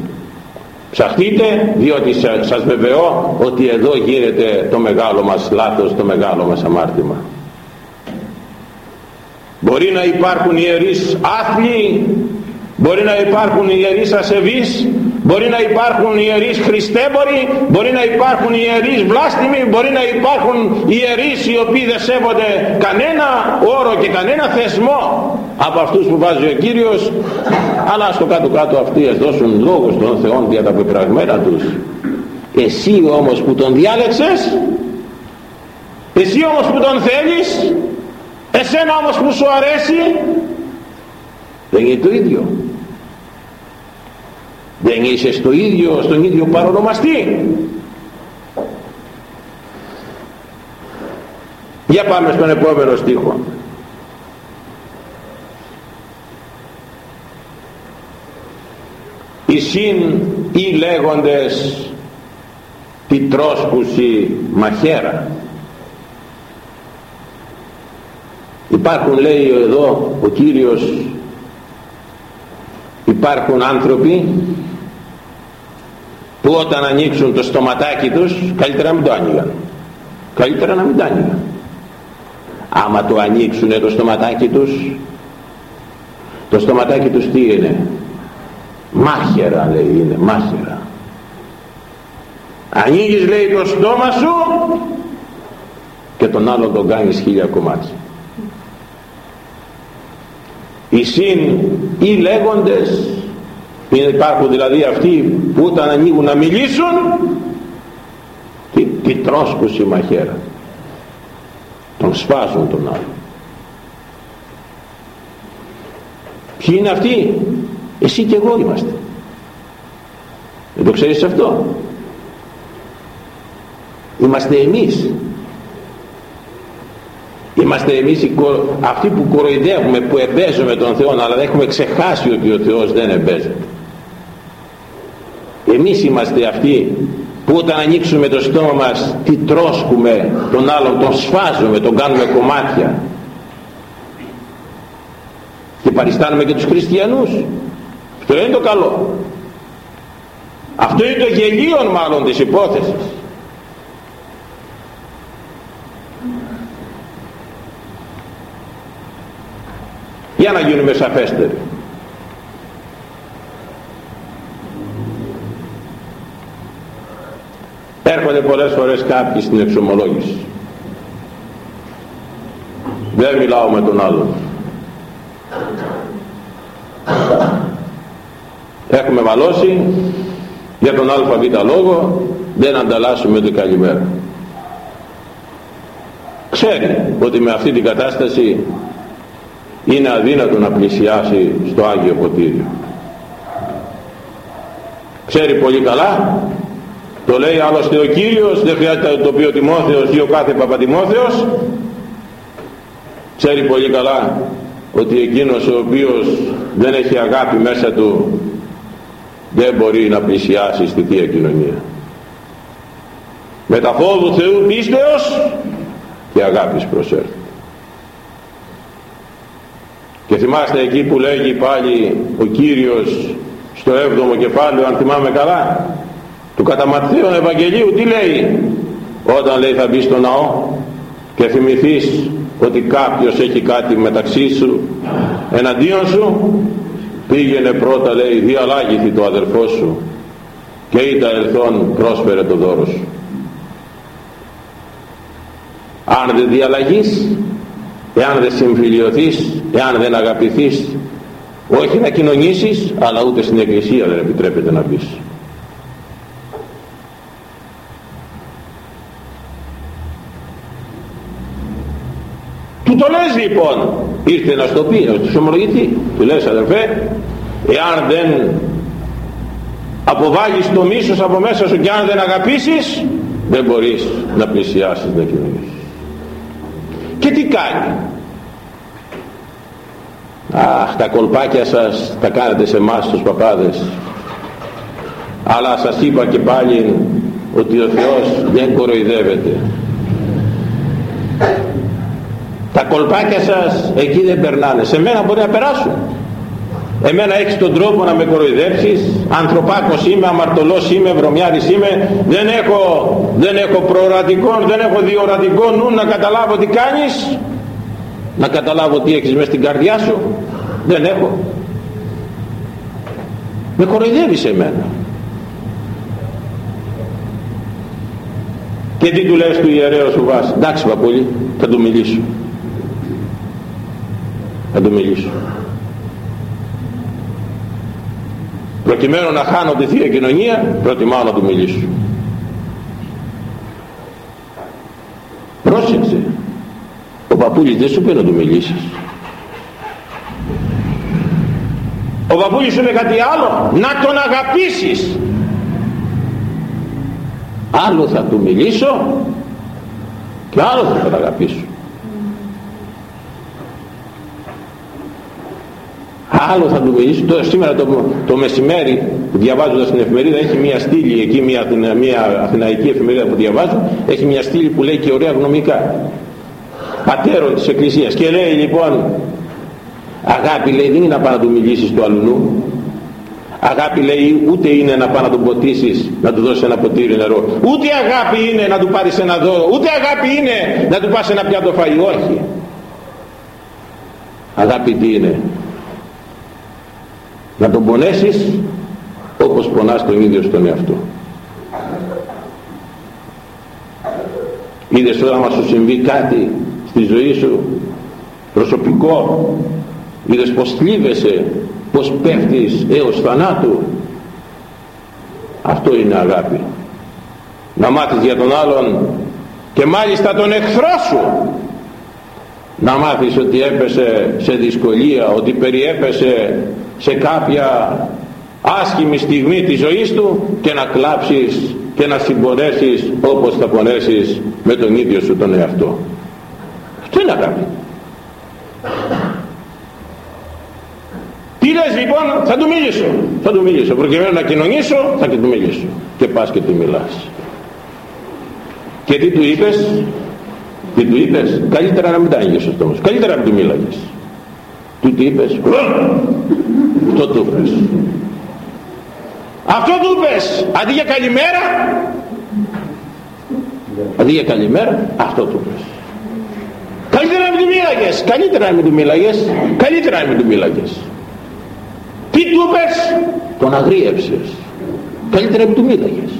ψαχτείτε διότι σας βεβαιώ ότι εδώ γίνεται το μεγάλο μας λάθος το μεγάλο μας αμάρτημα. Μπορεί να υπάρχουν ιερείς άθλοι μπορεί να υπάρχουν ιερείς ασεβείς μπορεί να υπάρχουν ιερείς χριστέμποροι μπορεί να υπάρχουν ιερείς βλάστημοι μπορεί να υπάρχουν ιερείς οι οποίοι δεν σέβονται κανένα όρο και κανένα θεσμό από αυτούς που βάζει ο Κύριος αλλά στο κάτω κάτω αυτοί ας δώσουν λόγους των Θεών για τα πεπραγμένα τους. Εσύ όμως που τον διάλεξες εσύ όμως που τον θέλεις εσένα όμως που σου αρέσει δεν είναι το ίδιο. Δεν είσαι στο ίδιο, στον ίδιο παρονομαστή. Για πάμε στον επόμενο στίχο οι συν ή λέγοντες τη τρόσκουση μαχαίρα. Υπάρχουν λέει εδώ ο Κύριος υπάρχουν άνθρωποι που όταν ανοίξουν το στοματάκι τους καλύτερα να μην το άνοιγαν. Καλύτερα να μην το άνοιγαν. Άμα το ανοίξουν το στοματάκι τους το στοματάκι τους τι είναι; Μάχαιρα λέει είναι μάχαιρα. Ανοίγεις λέει το στόμα σου και τον άλλο τον κάνεις χίλια κομμάτια. Οι συν ή λέγοντες είναι υπάρχουν δηλαδή αυτοί που όταν ανοίγουν να μιλήσουν τι, τι τρώσκουση μαχαίρα. Τον σφάζουν τον άλλο ποιοι είναι αυτοί; Εσύ και εγώ είμαστε. Δεν το ξέρεις αυτό; Είμαστε εμείς. Είμαστε εμείς αυτοί που κοροϊδεύουμε που εμπέζουμε τον Θεό αλλά δεν έχουμε ξεχάσει ότι ο Θεός δεν εμπέζεται. Εμείς είμαστε αυτοί που όταν ανοίξουμε το στόμα μας τι τρώσκουμε τον άλλον τον σφάζουμε, τον κάνουμε κομμάτια. Και παριστάνουμε και τους χριστιανούς αυτό είναι το καλό. Αυτό είναι το γελίον μάλλον της υπόθεσης. Για να γίνουμε σαφέστεροι. Έρχονται πολλές φορές κάποιοι στην εξομολόγηση. Δεν μιλάω με τον άλλον έχουμε μαλώσει για τον ΑΒ λόγο δεν ανταλλάσσουμε ούτε καλημέρα. Ξέρει ότι με αυτή την κατάσταση είναι αδύνατο να πλησιάσει στο Άγιο Ποτήριο. Ξέρει πολύ καλά το λέει άλλωστε ο Κύριος δεν χρειάζεται το πει ο Τιμόθεος ή ο κάθε Παπατιμόθεος ξέρει πολύ καλά ότι εκείνος ο οποίος δεν έχει αγάπη μέσα του δεν μπορεί να πλησιάσει στη Θεία Κοινωνία. Με τα φόβου Θεού πίστεως και αγάπης προσέρχεται και θυμάστε εκεί που λέγει πάλι ο Κύριος στο 7ο κεφάλαιο αν θυμάμαι καλά του καταματθείων Ευαγγελίου τι λέει; Όταν λέει θα μπει στο ναό και θυμηθείς ότι κάποιος έχει κάτι μεταξύ σου εναντίον σου πήγαινε πρώτα λέει διαλάγηθη το αδερφό σου και ή τα ελθόν πρόσφερε το δώρο σου αν δεν διαλαγείς εάν δεν συμφιλιωθείς εάν δεν αγαπηθείς όχι να κοινωνήσεις αλλά ούτε στην εκκλησία δεν επιτρέπεται να μπεις το λες λοιπόν. Ήρθε να στο πει να στο ομολογηθεί του λες αδερφέ εάν δεν αποβάλεις το μίσος από μέσα σου και αν δεν αγαπήσεις δεν μπορείς να πλησιάσεις να κοινωνήσεις. Και τι κάνει; Αχ τα κολπάκια σας τα κάνετε σε εμάς τους παπάδες. Αλλά σας είπα και πάλι ότι ο Θεός δεν κοροϊδεύεται τα κολπάκια σας εκεί δεν περνάνε. Σε μένα μπορεί να περάσουν. Εμένα έχεις τον τρόπο να με κοροϊδέψεις. Ανθρωπάκος είμαι, αμαρτωλός είμαι, βρωμιάρης είμαι. Δεν έχω, δεν έχω προορατικό δεν έχω διορατικό νου να καταλάβω τι κάνεις. Να καταλάβω τι έχεις μέσα στην καρδιά σου. Δεν έχω. Με κοροϊδεύεις εμένα. Και τι του λες του ιερέως σου βάζει εντάξει παππούλη θα του μιλήσω θα του μιλήσω. Προκειμένου να χάνω τη Θεία Κοινωνία προτιμάω να του μιλήσω. Πρόσεξε. Ο παππούλης δεν σου πει να του μιλήσεις. Ο παππούλης σου είναι κάτι άλλο. Να τον αγαπήσεις. Άλλο θα του μιλήσω και άλλο θα τον αγαπήσω άλλο θα του μιλήσω τώρα σήμερα το, το μεσημέρι διαβάζοντας την εφημερίδα έχει μια στήλη εκεί μια, μια αθηναϊκή εφημερίδα που διαβάζω έχει μια στήλη που λέει και ωραία γνωμικά. Πατέρων της εκκλησίας. Και λέει λοιπόν αγάπη λέει δεν είναι να πάει να του μιλήσεις του αλουνού αγάπη λέει ούτε είναι να πάει να τον ποτίσεις να του δώσεις ένα ποτήρι νερό. Ούτε αγάπη είναι να του πάρεις ένα δώρο. Ούτε αγάπη είναι να του πας ένα πιάτο φαΐ όχι. Αγάπη τι είναι; Να τον πονέσεις όπως πονάς τον ίδιο στον εαυτό. Είδες τώρα μας σου συμβεί κάτι στη ζωή σου προσωπικό είδες πως θλίβεσαι πως πέφτεις έως θανάτου. Αυτό είναι αγάπη. Να μάθεις για τον άλλον και μάλιστα τον εχθρό σου. Να μάθεις ότι έπεσε σε δυσκολία ότι περιέπεσε σε κάποια άσχημη στιγμή της ζωής του και να κλάψεις και να συμπονέσεις όπως θα πονέσεις με τον ίδιο σου τον εαυτό. Αυτό είναι αγάπη. Τι λες λοιπόν θα του μιλήσω θα του μιλήσω προκειμένου να κοινωνήσω θα και του μιλήσω και πας και του μιλάς. Και τι του είπες; Τι του είπες; Καλύτερα να μην τα άγγες ο στόμος καλύτερα να μην του μίλαγες. Του τι είπες; αυτό του πες. Αυτό του πες, αντί για καλημέρα, αντί για καλημέρα, αυτό του πες. Καλύτερα να μην του μίλαγες, καλύτερα να μην του μίλαγες, καλύτερα να μην του μίλαγες. Τι του πες, τον αγρίεψες. Καλύτερα να μην του μίλαγες.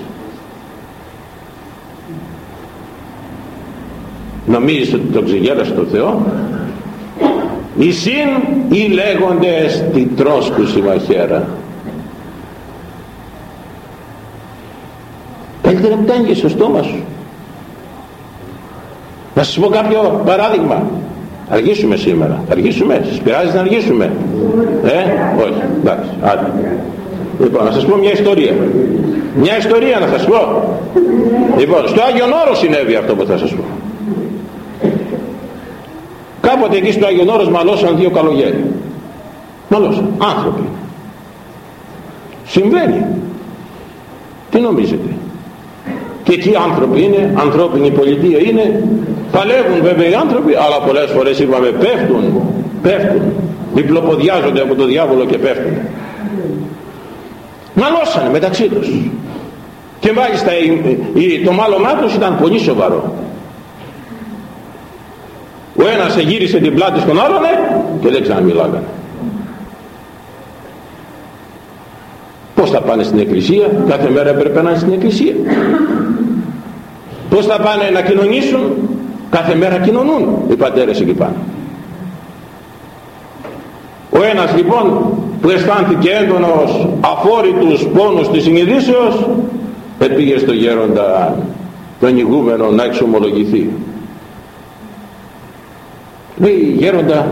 Νομίζεις ότι τον ξεγέρασες το Θεό, οι συν οι λέγοντες τη τρώσκουση μαχαίρα. Καλύτερα μην τα στο στόμα σου. Να σας πω κάποιο παράδειγμα. Αργήσουμε σήμερα. Αργήσουμε. Σας πειράζει να αργήσουμε. Ε όχι. Εντάξει άντε. Λοιπόν να σας πω μια ιστορία. Μια ιστορία να σας πω. Λοιπόν στο Άγιον Όρος συνέβη αυτό που θα σας πω κάποτε εκεί στο Άγιον Όρος μαλώσαν δύο καλογέρι. Μαλώσαν. Άνθρωποι. Συμβαίνει. Τι νομίζετε; Και εκεί άνθρωποι είναι ανθρώπινη πολιτεία είναι. Παλεύουν βέβαια οι άνθρωποι αλλά πολλές φορές είπαμε πέφτουν πέφτουν. Διπλοποδιάζονται από τον διάβολο και πέφτουν. Μαλώσανε μεταξύ τους. Και μάλιστα το μάλωμά τους ήταν πολύ σοβαρό ο ένας γύρισε την πλάτη στον άλλον και δεν ξαναμιλάγανε. Πως θα πάνε στην εκκλησία κάθε μέρα έπρεπε να είναι στην εκκλησία. Πως θα πάνε να κοινωνήσουν κάθε μέρα κοινωνούν οι πατέρες εκεί πάνω. Ο ένας λοιπόν που αισθάνθηκε έντονος αφόρητους πόνους της συνειδήσεως πήγε στο γέροντα τον ηγούμενο να εξομολογηθεί λέει γέροντα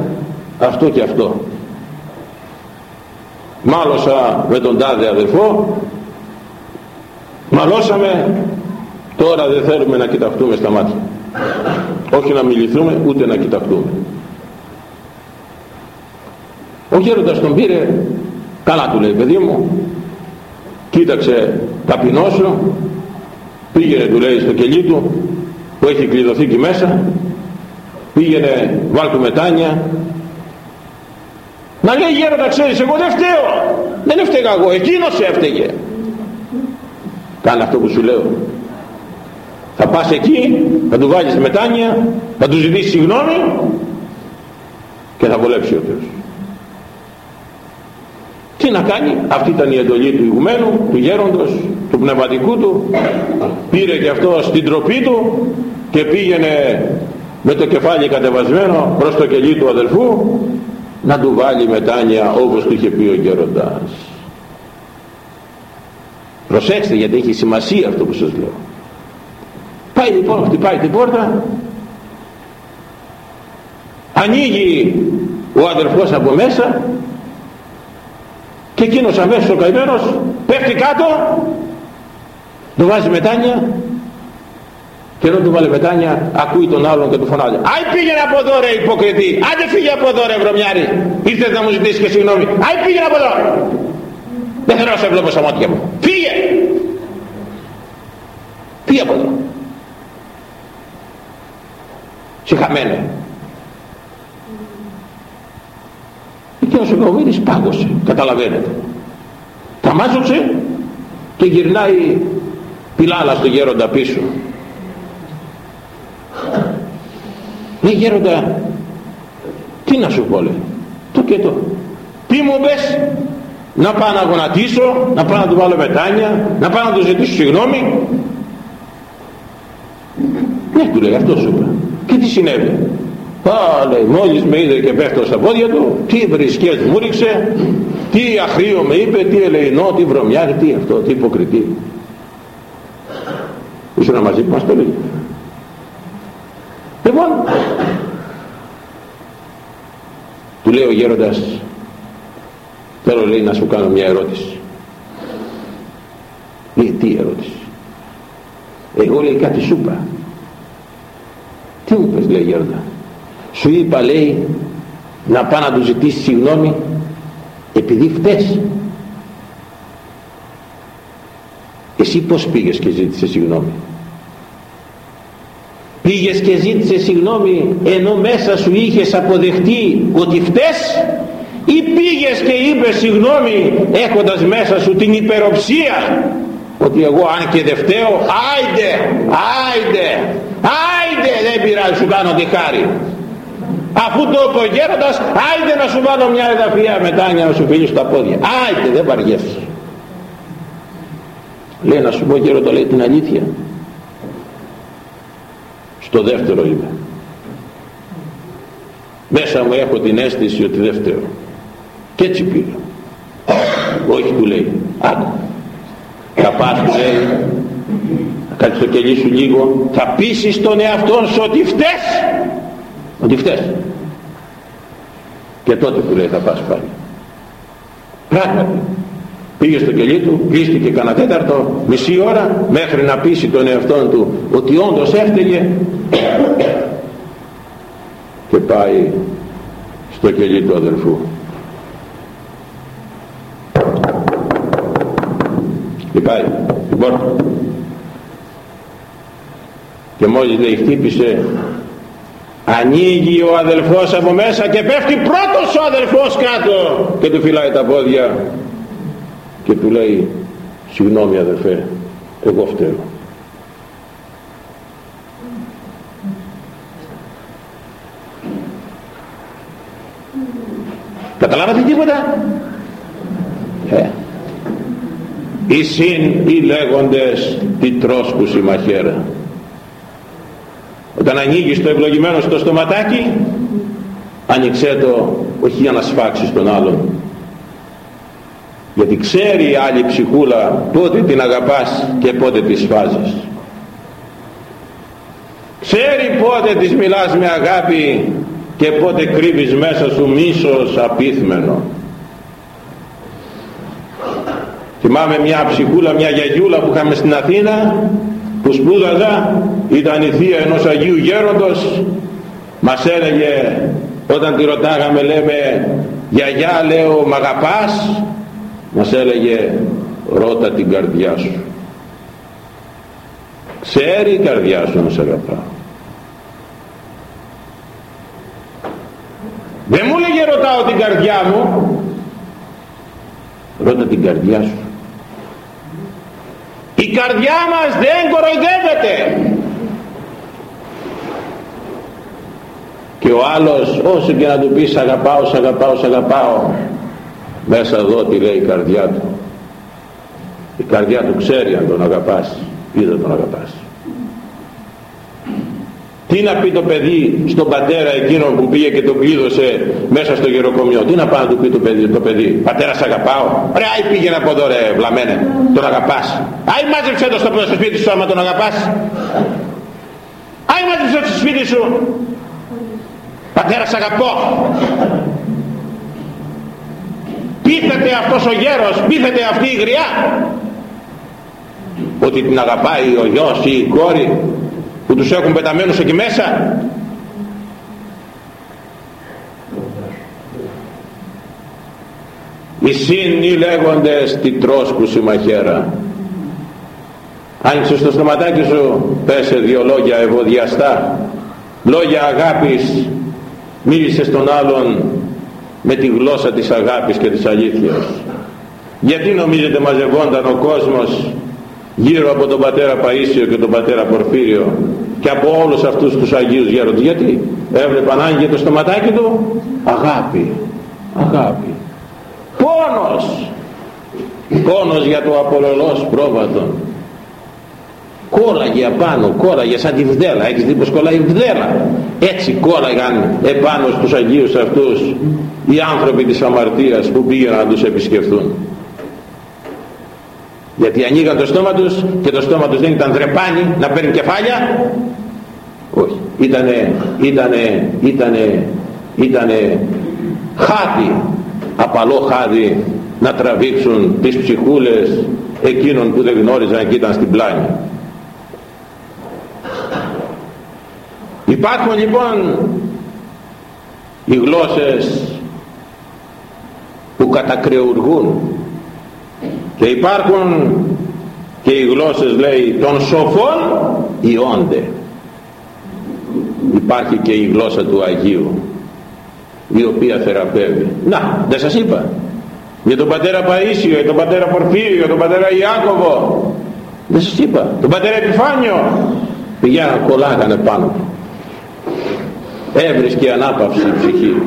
αυτό και αυτό. Μάλωσα με τον τάδε αδερφό. Μαλώσαμε. Τώρα δεν θέλουμε να κοιταχτούμε στα μάτια. Όχι να μιληθούμε ούτε να κοιταχτούμε. Ο γέροντας τον πήρε. Καλά του λέει παιδί μου. Κοίταξε ταπεινώσου πήγαινε του λέει στο κελί του που έχει κλειδωθεί εκεί μέσα πήγαινε βάλ του μετάνια. Να λέει γέροντα ξέρεις εγώ δεν φταίω δεν έφταιγα εγώ εκείνος έφταιγε κάνε αυτό που σου λέω. Θα πας εκεί θα του βάλεις μετάνια θα του ζητήσεις συγγνώμη και θα βολέψει ο Θεός. Τι να κάνει αυτή ήταν η εντολή του ηγουμένου του γέροντος του πνευματικού του. Πήρε και αυτό στην τροπή του και πήγαινε με το κεφάλι κατεβασμένο προς το κελί του αδελφού να του βάλει μετάνια όπως του είχε πει ο γέροντας. Προσέξτε γιατί έχει σημασία αυτό που σας λέω. Πάει λοιπόν χτυπάει την πόρτα. Ανοίγει ο αδελφός από μέσα και εκείνος αμέσως ο καημένος πέφτει κάτω του βάζει μετάνια και ενώ του βάλε μετάνια ακούει τον άλλον και του φωνάζει. Άι πήγαινε από εδώ ρε υποκριτή. Άντε φύγε από εδώ ρε βρωμιάρη. Ήρθες να μου ζητήσεις και συγγνώμη. Άι πήγαινε από εδώ. Δεν θέλω να σε βλέπω στα μάτια μου. Φύγε. Φύγε από εδώ. Συχαμένε εκείνος ο Καουβίδης πάγωσε καταλαβαίνετε. Τα μάζωσε και γυρνάει πιλάλα στο γέροντα πίσω λέει γέροντα τι να σου πω λέει. Το και το. Τι μου πες; Να πάω να γονατίσω να πάω να του βάλω μετάνια να πάω να του ζητήσω συγγνώμη. Ναι του λέει αυτό σου είπα. Και τι συνέβη; Α, λέει, μόλις με είδε και πέφτω στα πόδια του, τι βρισκές μου ρίξε, τι αχρίο με είπε, τι ελεηνό, τι βρωμιάρι, τι αυτό, τι υποκριτή. Ήσουν μαζί που μας το λέει. Λοιπόν, του λέει ο γέροντας, θέλω λέει να σου κάνω μια ερώτηση. Λέει, τι ερώτηση; Εγώ λέει κάτι σου είπα. Τι μου πες λέει γέροντα; Σου είπα λέει να πάω να του ζητήσεις συγγνώμη επειδή φταίς εσύ πως πήγες και ζήτησες συγγνώμη; Πήγες και ζήτησε συγγνώμη ενώ μέσα σου είχες αποδεχτεί ότι φταίς ή πήγες και είπες συγγνώμη έχοντας μέσα σου την υπεροψία ότι εγώ αν και δεν φταίω άιντε, άιντε, άιντε δεν πειράζει σου κάνω τη χάρη αφού το είπε ο γέροντας άιντε να σου βάλω μια εδαφία μετάνια να σου φιλήσω τα πόδια άιντε δεν βαριέσαι λέει να σου πω γέροντα λέει την αλήθεια στο δεύτερο είμαι. Μέσα μου έχω την αίσθηση ότι δεύτερο. Και έτσι πήγα όχι του λέει άκου θα πας του λέει κάτσε το κελί σου λίγο θα πείσεις τον εαυτό σου ότι φταίς ότι φταίς. Και τότε του λέει θα πας πάλι πράγματι πήγε στο κελί του κλείστηκε κανένα τέταρτο μισή ώρα μέχρι να πείσει τον εαυτό του ότι όντως έφταιγε. Και πάει στο κελί του αδελφού και πάει την πόρτα και μόλις λέει χτύπησε ανοίγει ο αδελφός από μέσα και πέφτει πρώτος ο αδελφός κάτω και του φυλάει τα πόδια και του λέει συγγνώμη αδελφέ εγώ φταίω καταλάβατε τίποτα; Ε. οι συν οι λέγοντες τι τρόσκουση μαχαίρα όταν ανοίγεις το ευλογημένο στο στοματάκι άνοιξέ το όχι για να σφάξεις τον άλλον γιατί ξέρει η άλλη ψυχούλα πότε την αγαπάς και πότε τη σφάζεις. Ξέρει πότε της μιλάς με αγάπη και πότε κρύβεις μέσα σου μίσος απίθμενο. Θυμάμαι μια ψυχούλα μια γιαγιούλα που είχαμε στην Αθήνα που σπούδαζα ήταν η θεία ενός Αγίου Γέροντος. Μας έλεγε όταν τη ρωτάγαμε λέμε γιαγιά λέω μ' αγαπάς; Μας έλεγε ρώτα την καρδιά σου ξέρει η καρδιά σου να σε αγαπά. Δεν μου λέγε ρωτάω την καρδιά μου ρώτα την καρδιά σου. Η καρδιά μας δεν κοροϊδεύεται. Και ο άλλος όσο και να του πεις αγαπάω, σ' αγαπάω, σ' αγαπάω μέσα εδώ τι λέει η καρδιά του η καρδιά του ξέρει αν τον αγαπάς ή δεν τον αγαπάς τι να πει το παιδί στον πατέρα εκείνον που πήγε και τον κλείδωσε μέσα στο γεροκομείο; Τι να πάει να του πει το παιδί, το παιδί; Πατέρα σ' αγαπάω. Ρε άι πήγαινε από εδώ ρε βλαμένε. Τον αγαπάς. Άι μάζεψε το στο, στο σπίτι σου άμα τον αγαπάς. Άι μάζεψε το στο σπίτι σου. Πατέρα σ' αγαπώ. Πείθεται αυτός ο γέρος, πείθεται αυτή η γριά. Ότι την αγαπάει ο γιος ή η κόρη που τους έχουν πεταμένους εκεί μέσα. Οι σύνοι λέγοντες τη τρόσκουση μαχαίρα άνοιξε στο στοματάκι σου πέσε δύο λόγια ευωδιαστά. Λόγια αγάπης μίλησες στον άλλον με τη γλώσσα της αγάπης και της αλήθειας. Γιατί νομίζετε μαζευόνταν ο κόσμος γύρω από τον πατέρα Παΐσιο και τον πατέρα Πορφύριο και από όλους αυτούς τους Αγίους Γέροντες; Γιατί; Έβλεπαν άγγε το στοματάκι του; Αγάπη αγάπη. Πόνος πόνος για το απολελός πρόβατο κόλλαγε απάνω κόλλαγε σαν τη βδέλα. Έχεις δει πως κολλάει βδέλα; Έτσι κόλλαγαν επάνω στους Αγίους αυτούς οι άνθρωποι της αμαρτίας που πήγαιναν να τους επισκεφθούν. Γιατί ανοίγαν το στόμα τους και το στόμα τους δεν ήταν δρεπάνι να παίρνει κεφάλια. Όχι. Ήτανε ήτανε ήτανε ήτανε χάδι απαλό χάδι να τραβήξουν τις ψυχούλες εκείνων που δεν γνώριζαν και ήταν στην πλάνη υπάρχουν λοιπόν οι γλώσσες που κατακρεουργούν και υπάρχουν και οι γλώσσες λέει των σοφών ιόνται. Υπάρχει και η γλώσσα του Αγίου η οποία θεραπεύει. Να δεν σας είπα. Για τον πατέρα Παΐσιο, για τον πατέρα Πορφύριο, για τον πατέρα Ιάκωβο. Δεν σας είπα, τον πατέρα Επιφάνιο. Πηγαίναν κολλάγανε πάνω έβρισκε ανάπαυση η ψυχή.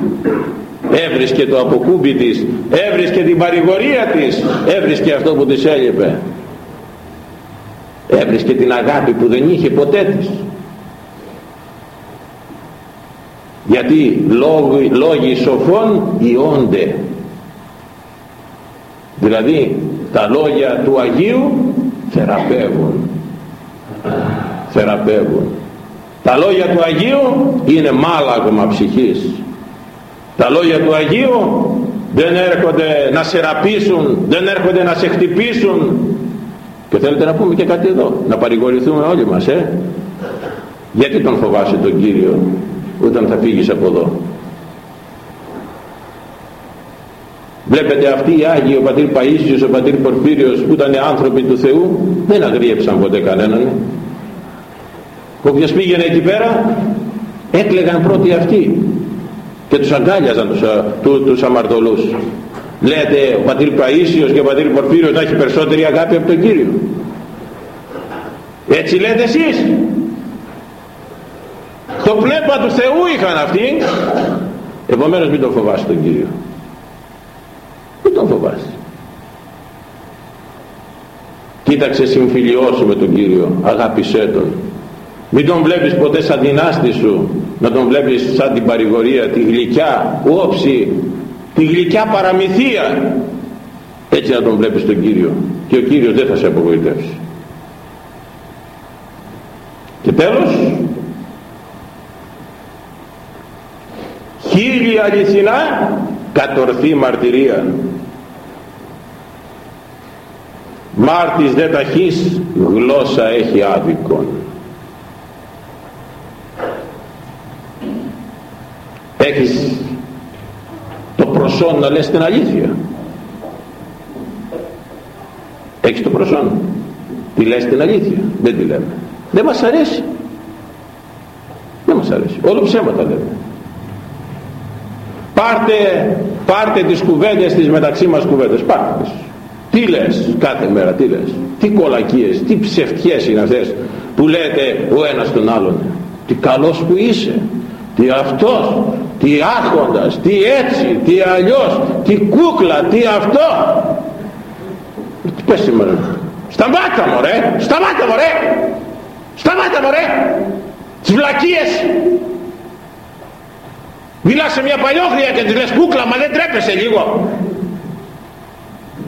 Έβρισκε το αποκούμπι της. Έβρισκε την παρηγορία της. Έβρισκε αυτό που της έλειπε. Έβρισκε την αγάπη που δεν είχε ποτέ της. Γιατί λόγοι, λόγοι σοφών ιόνται δηλαδή τα λόγια του Αγίου θεραπεύουν. Θεραπεύουν τα λόγια του Αγίου είναι μάλαγμα ψυχής. Τα λόγια του Αγίου δεν έρχονται να σε ραπίσουν δεν έρχονται να σε χτυπήσουν. Και θέλετε να πούμε και κάτι εδώ να παρηγορηθούμε όλοι μας ε; γιατί τον φοβάσαι τον Κύριο όταν θα φύγεις από εδώ; Βλέπετε αυτοί οι Άγιοι ο πατήρ Παΐσιος ο πατήρ Πορφύριος που ήταν άνθρωποι του Θεού δεν αγρίεψαν ποτέ κανέναν όποιος πήγαινε εκεί πέρα έκλεγαν πρώτοι αυτοί και τους αγκάλιαζαν τους, του, τους αμαρτωλούς. Λέτε ο πατήρ Παΐσιος και ο πατήρ Πορφύριος να έχει περισσότερη αγάπη από τον Κύριο έτσι λέτε εσείς. Το πνεύμα του Θεού είχαν αυτοί. Επομένως μην τον φοβάσαι τον Κύριο. Μην τον φοβάσαι κοίταξε συμφιλιώσου με τον Κύριο. Αγάπησέ τον μην τον βλέπεις ποτέ σαν την άστη σου να τον βλέπεις σαν την παρηγορία τη γλυκιά όψη τη γλυκιά παραμυθία. Έτσι να τον βλέπεις τον Κύριο. Και ο Κύριος δεν θα σε απογοητεύσει. Και τέλος χίλια αληθινά κατορθή μαρτυρία. Μάρτης δε ταχύς γλώσσα έχει άδικον έχεις το προσόν να λες την αλήθεια. Έχεις το προσόν. Τη λες την αλήθεια. Δεν τη λέμε. Δεν μας αρέσει. Δεν μας αρέσει. Όλο ψέματα λέμε. Πάρτε, πάρτε τις κουβέντες τις μεταξύ μας κουβέντες. Πάρτε τις. Τι λες κάθε μέρα τι λες. Τι κολακίες τι ψευτιές είναι αυτές που λέτε ο ένας τον άλλον. Τι καλός που είσαι. Τι αυτός τι άρχοντας τι έτσι τι αλλιώς τι κούκλα τι αυτό. Τι πες σήμερα σταμάτα μωρέ σταμάτα μωρέ. Σταμάτα μωρέ. Τις βλακίες. Μιλάς σε μια παλιόχρια και της λες κούκλα μα δεν τρέπεσαι λίγο.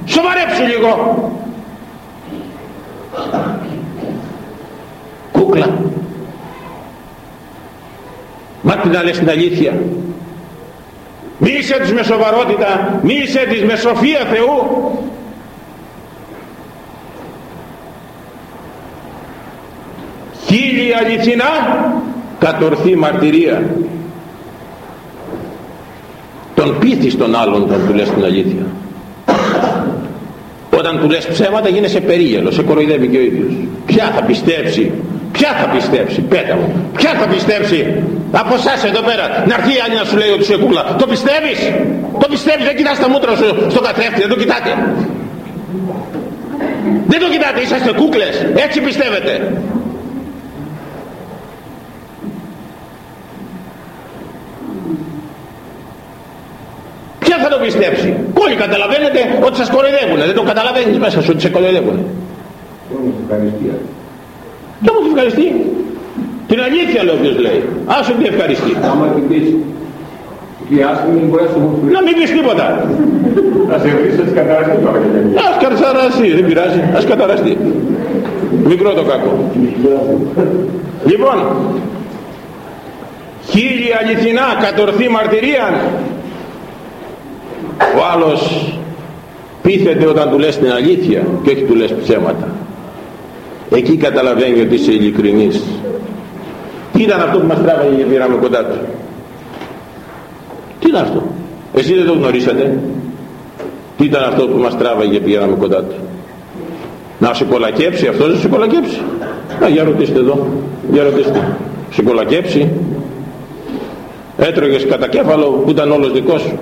Σοβαρέψου λίγο κούκλα μα τι να λες την αλήθεια μίλησε της με σοβαρότητα μίλησε της με σοφία Θεού. Χίλια αληθινά κατορθή μαρτυρία. Τον πείθεις τον άλλον όταν του λες την αλήθεια. Όταν του λες ψέματα γίνεσαι περίγελος σε κοροϊδεύει και ο ίδιος. Ποια θα πιστέψει ποια θα πιστέψει πέτα μου ποια θα πιστέψει; Από εσάς εδώ πέρα να έρθει η άλλη να σου λέει ότι είσαι κούκλα το πιστεύεις; Το πιστεύεις δεν κοιτάς τα μούτρα σου στον καθρέφτη δεν το κοιτάτε δεν το κοιτάτε είσαστε κούκλες έτσι πιστεύετε Ποια θα το πιστέψει; Όλοι καταλαβαίνετε ότι σας κοροϊδεύουν. Δεν το καταλαβαίνεις μέσα σου ότι σε κοροϊδεύουν. Και όμως ευχαριστεί. Την αλήθεια λέει όποιος λέει. Άσο τι ευχαριστεί. Άμα την πεις να μην πεις τίποτα. Να σε βρεις έτσι καταραστεί τώρα. Ας καταραστεί, δεν πειράζει. Ας καταραστεί. Μικρό το κακό. Λοιπόν, χίλια αληθινά κατορθή μαρτυρία ο άλλος πείθεται όταν του λες την αλήθεια και όχι του λες ψέματα εκεί καταλαβαίνει ότι είσαι ειλικρινής. Τι ήταν αυτό που μας τράβαγε και πήραμε κοντά του; Τι ήταν αυτό; Εσείς δεν το γνωρίσατε; Τι ήταν αυτό που μας τράβαγε και πήραμε κοντά του; Να σε κολακέψει αυτός να σε κολακέψει. Να για ρωτήστε εδώ για ρωτήστε. Σε κολακέψει. Έτρωγες κατά κέφαλο που ήταν όλος δικός σου.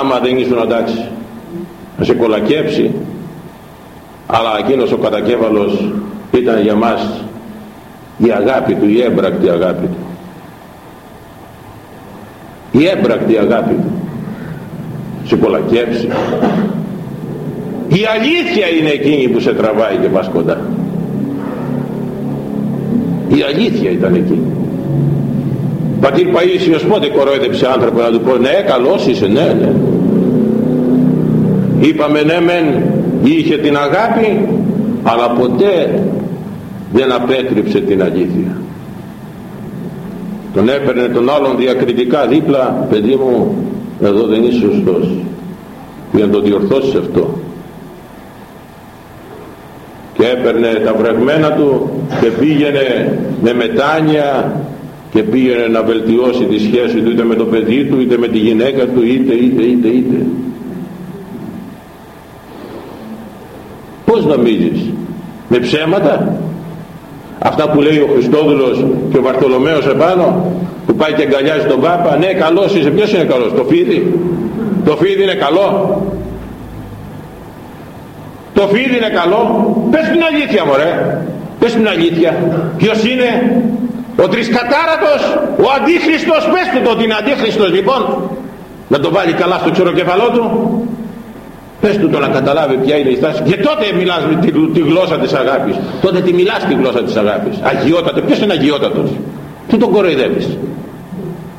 Άμα δεν ήσουν εντάξει να σε κολακέψει αλλά εκείνος ο κατακέφαλος ήταν για μας η αγάπη του, η έμπρακτη αγάπη του. Η έμπρακτη αγάπη του. Σε κολακέψει η αλήθεια είναι εκείνη που σε τραβάει και πας κοντά. Η αλήθεια ήταν εκείνη. Πατήρ Παΐσιος πότε κορόιδεψε άνθρωπο να του πω ναι καλός είσαι ναι ναι είπαμε ναι μεν είχε την αγάπη αλλά ποτέ δεν απέτριψε την αλήθεια. Τον έπαιρνε τον άλλον διακριτικά δίπλα παιδί μου εδώ δεν είσαι σωστός. Για να το διορθώσεις αυτό και έπαιρνε τα βρεγμένα του και πήγαινε με μετάνοια και πήγαινε να βελτιώσει τη σχέση του είτε με το παιδί του είτε με τη γυναίκα του είτε είτε είτε είτε πως νομίζεις με ψέματα; Αυτά που λέει ο Χριστόδουλος και ο Βαρθολομαίος επάνω που πάει και αγκαλιάζει τον Πάπα ναι καλός είσαι ποιος είναι καλός το φίδι; Το φίδι είναι καλό. Το φίδι είναι καλό. Πες την αλήθεια μωρέ. Πες την αλήθεια. Ποιος είναι; Ο τρισκατάρατος ο αντίχριστος. Πες του το ότι είναι αντίχριστος λοιπόν. Να το βάλει καλά στο ξεροκεφαλό του πες του το να καταλάβει ποια είναι η στάση. Και τότε μιλάς με τη, τη γλώσσα της αγάπης. Τότε τη μιλάς τη γλώσσα της αγάπης. Αγιότατος. Ποιος είναι αγιότατος; Τι τον κοροϊδεύεις;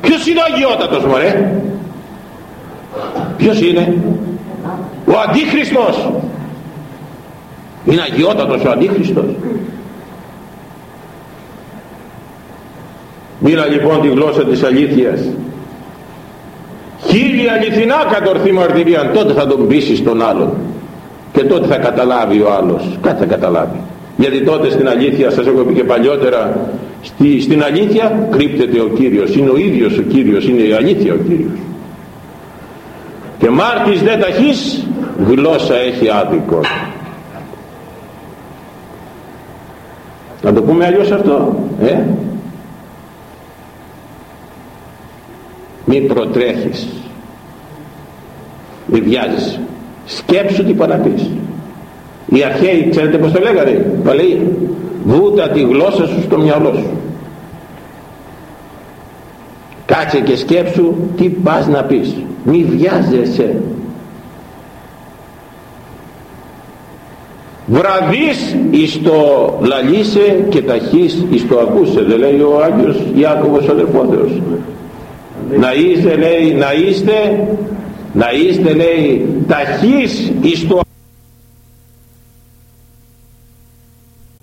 Ποιος είναι ο αγιότατος μωρέ; Ποιος είναι; Ο αντίχριστος. Είναι αγιότατος ο αντίχριστος. Μίλα λοιπόν τη γλώσσα της αλήθειας χίλια αληθινά κατορθεί μαρτυρία τότε θα τον πείσει τον άλλον. Και τότε θα καταλάβει ο άλλος. Κάτι θα καταλάβει. Γιατί τότε στην αλήθεια σας έχω πει και παλιότερα στη, στην αλήθεια κρύπτεται ο Κύριος. Είναι ο ίδιος ο Κύριος. Είναι η αλήθεια ο Κύριος. Και μάρτης δεν ταχύς γλώσσα έχει άδικο. Να το πούμε αλλιώς αυτό ε; Μην προτρέχεις. Μην βιάζεις. Σκέψου τι να πεις. Οι αρχαίοι ξέρετε πως το λέγανε το λέει βούτα τη γλώσσα σου στο μυαλό σου. Κάτσε και σκέψου τι πας να πεις. Μη βιάζεσαι. Βραδείς εις το λαλίσε και ταχύς εις το ακούσε δεν λέει ο Άγιος Ιάκωβος ο να είστε λέει να είστε να είστε λέει ταχύς εις το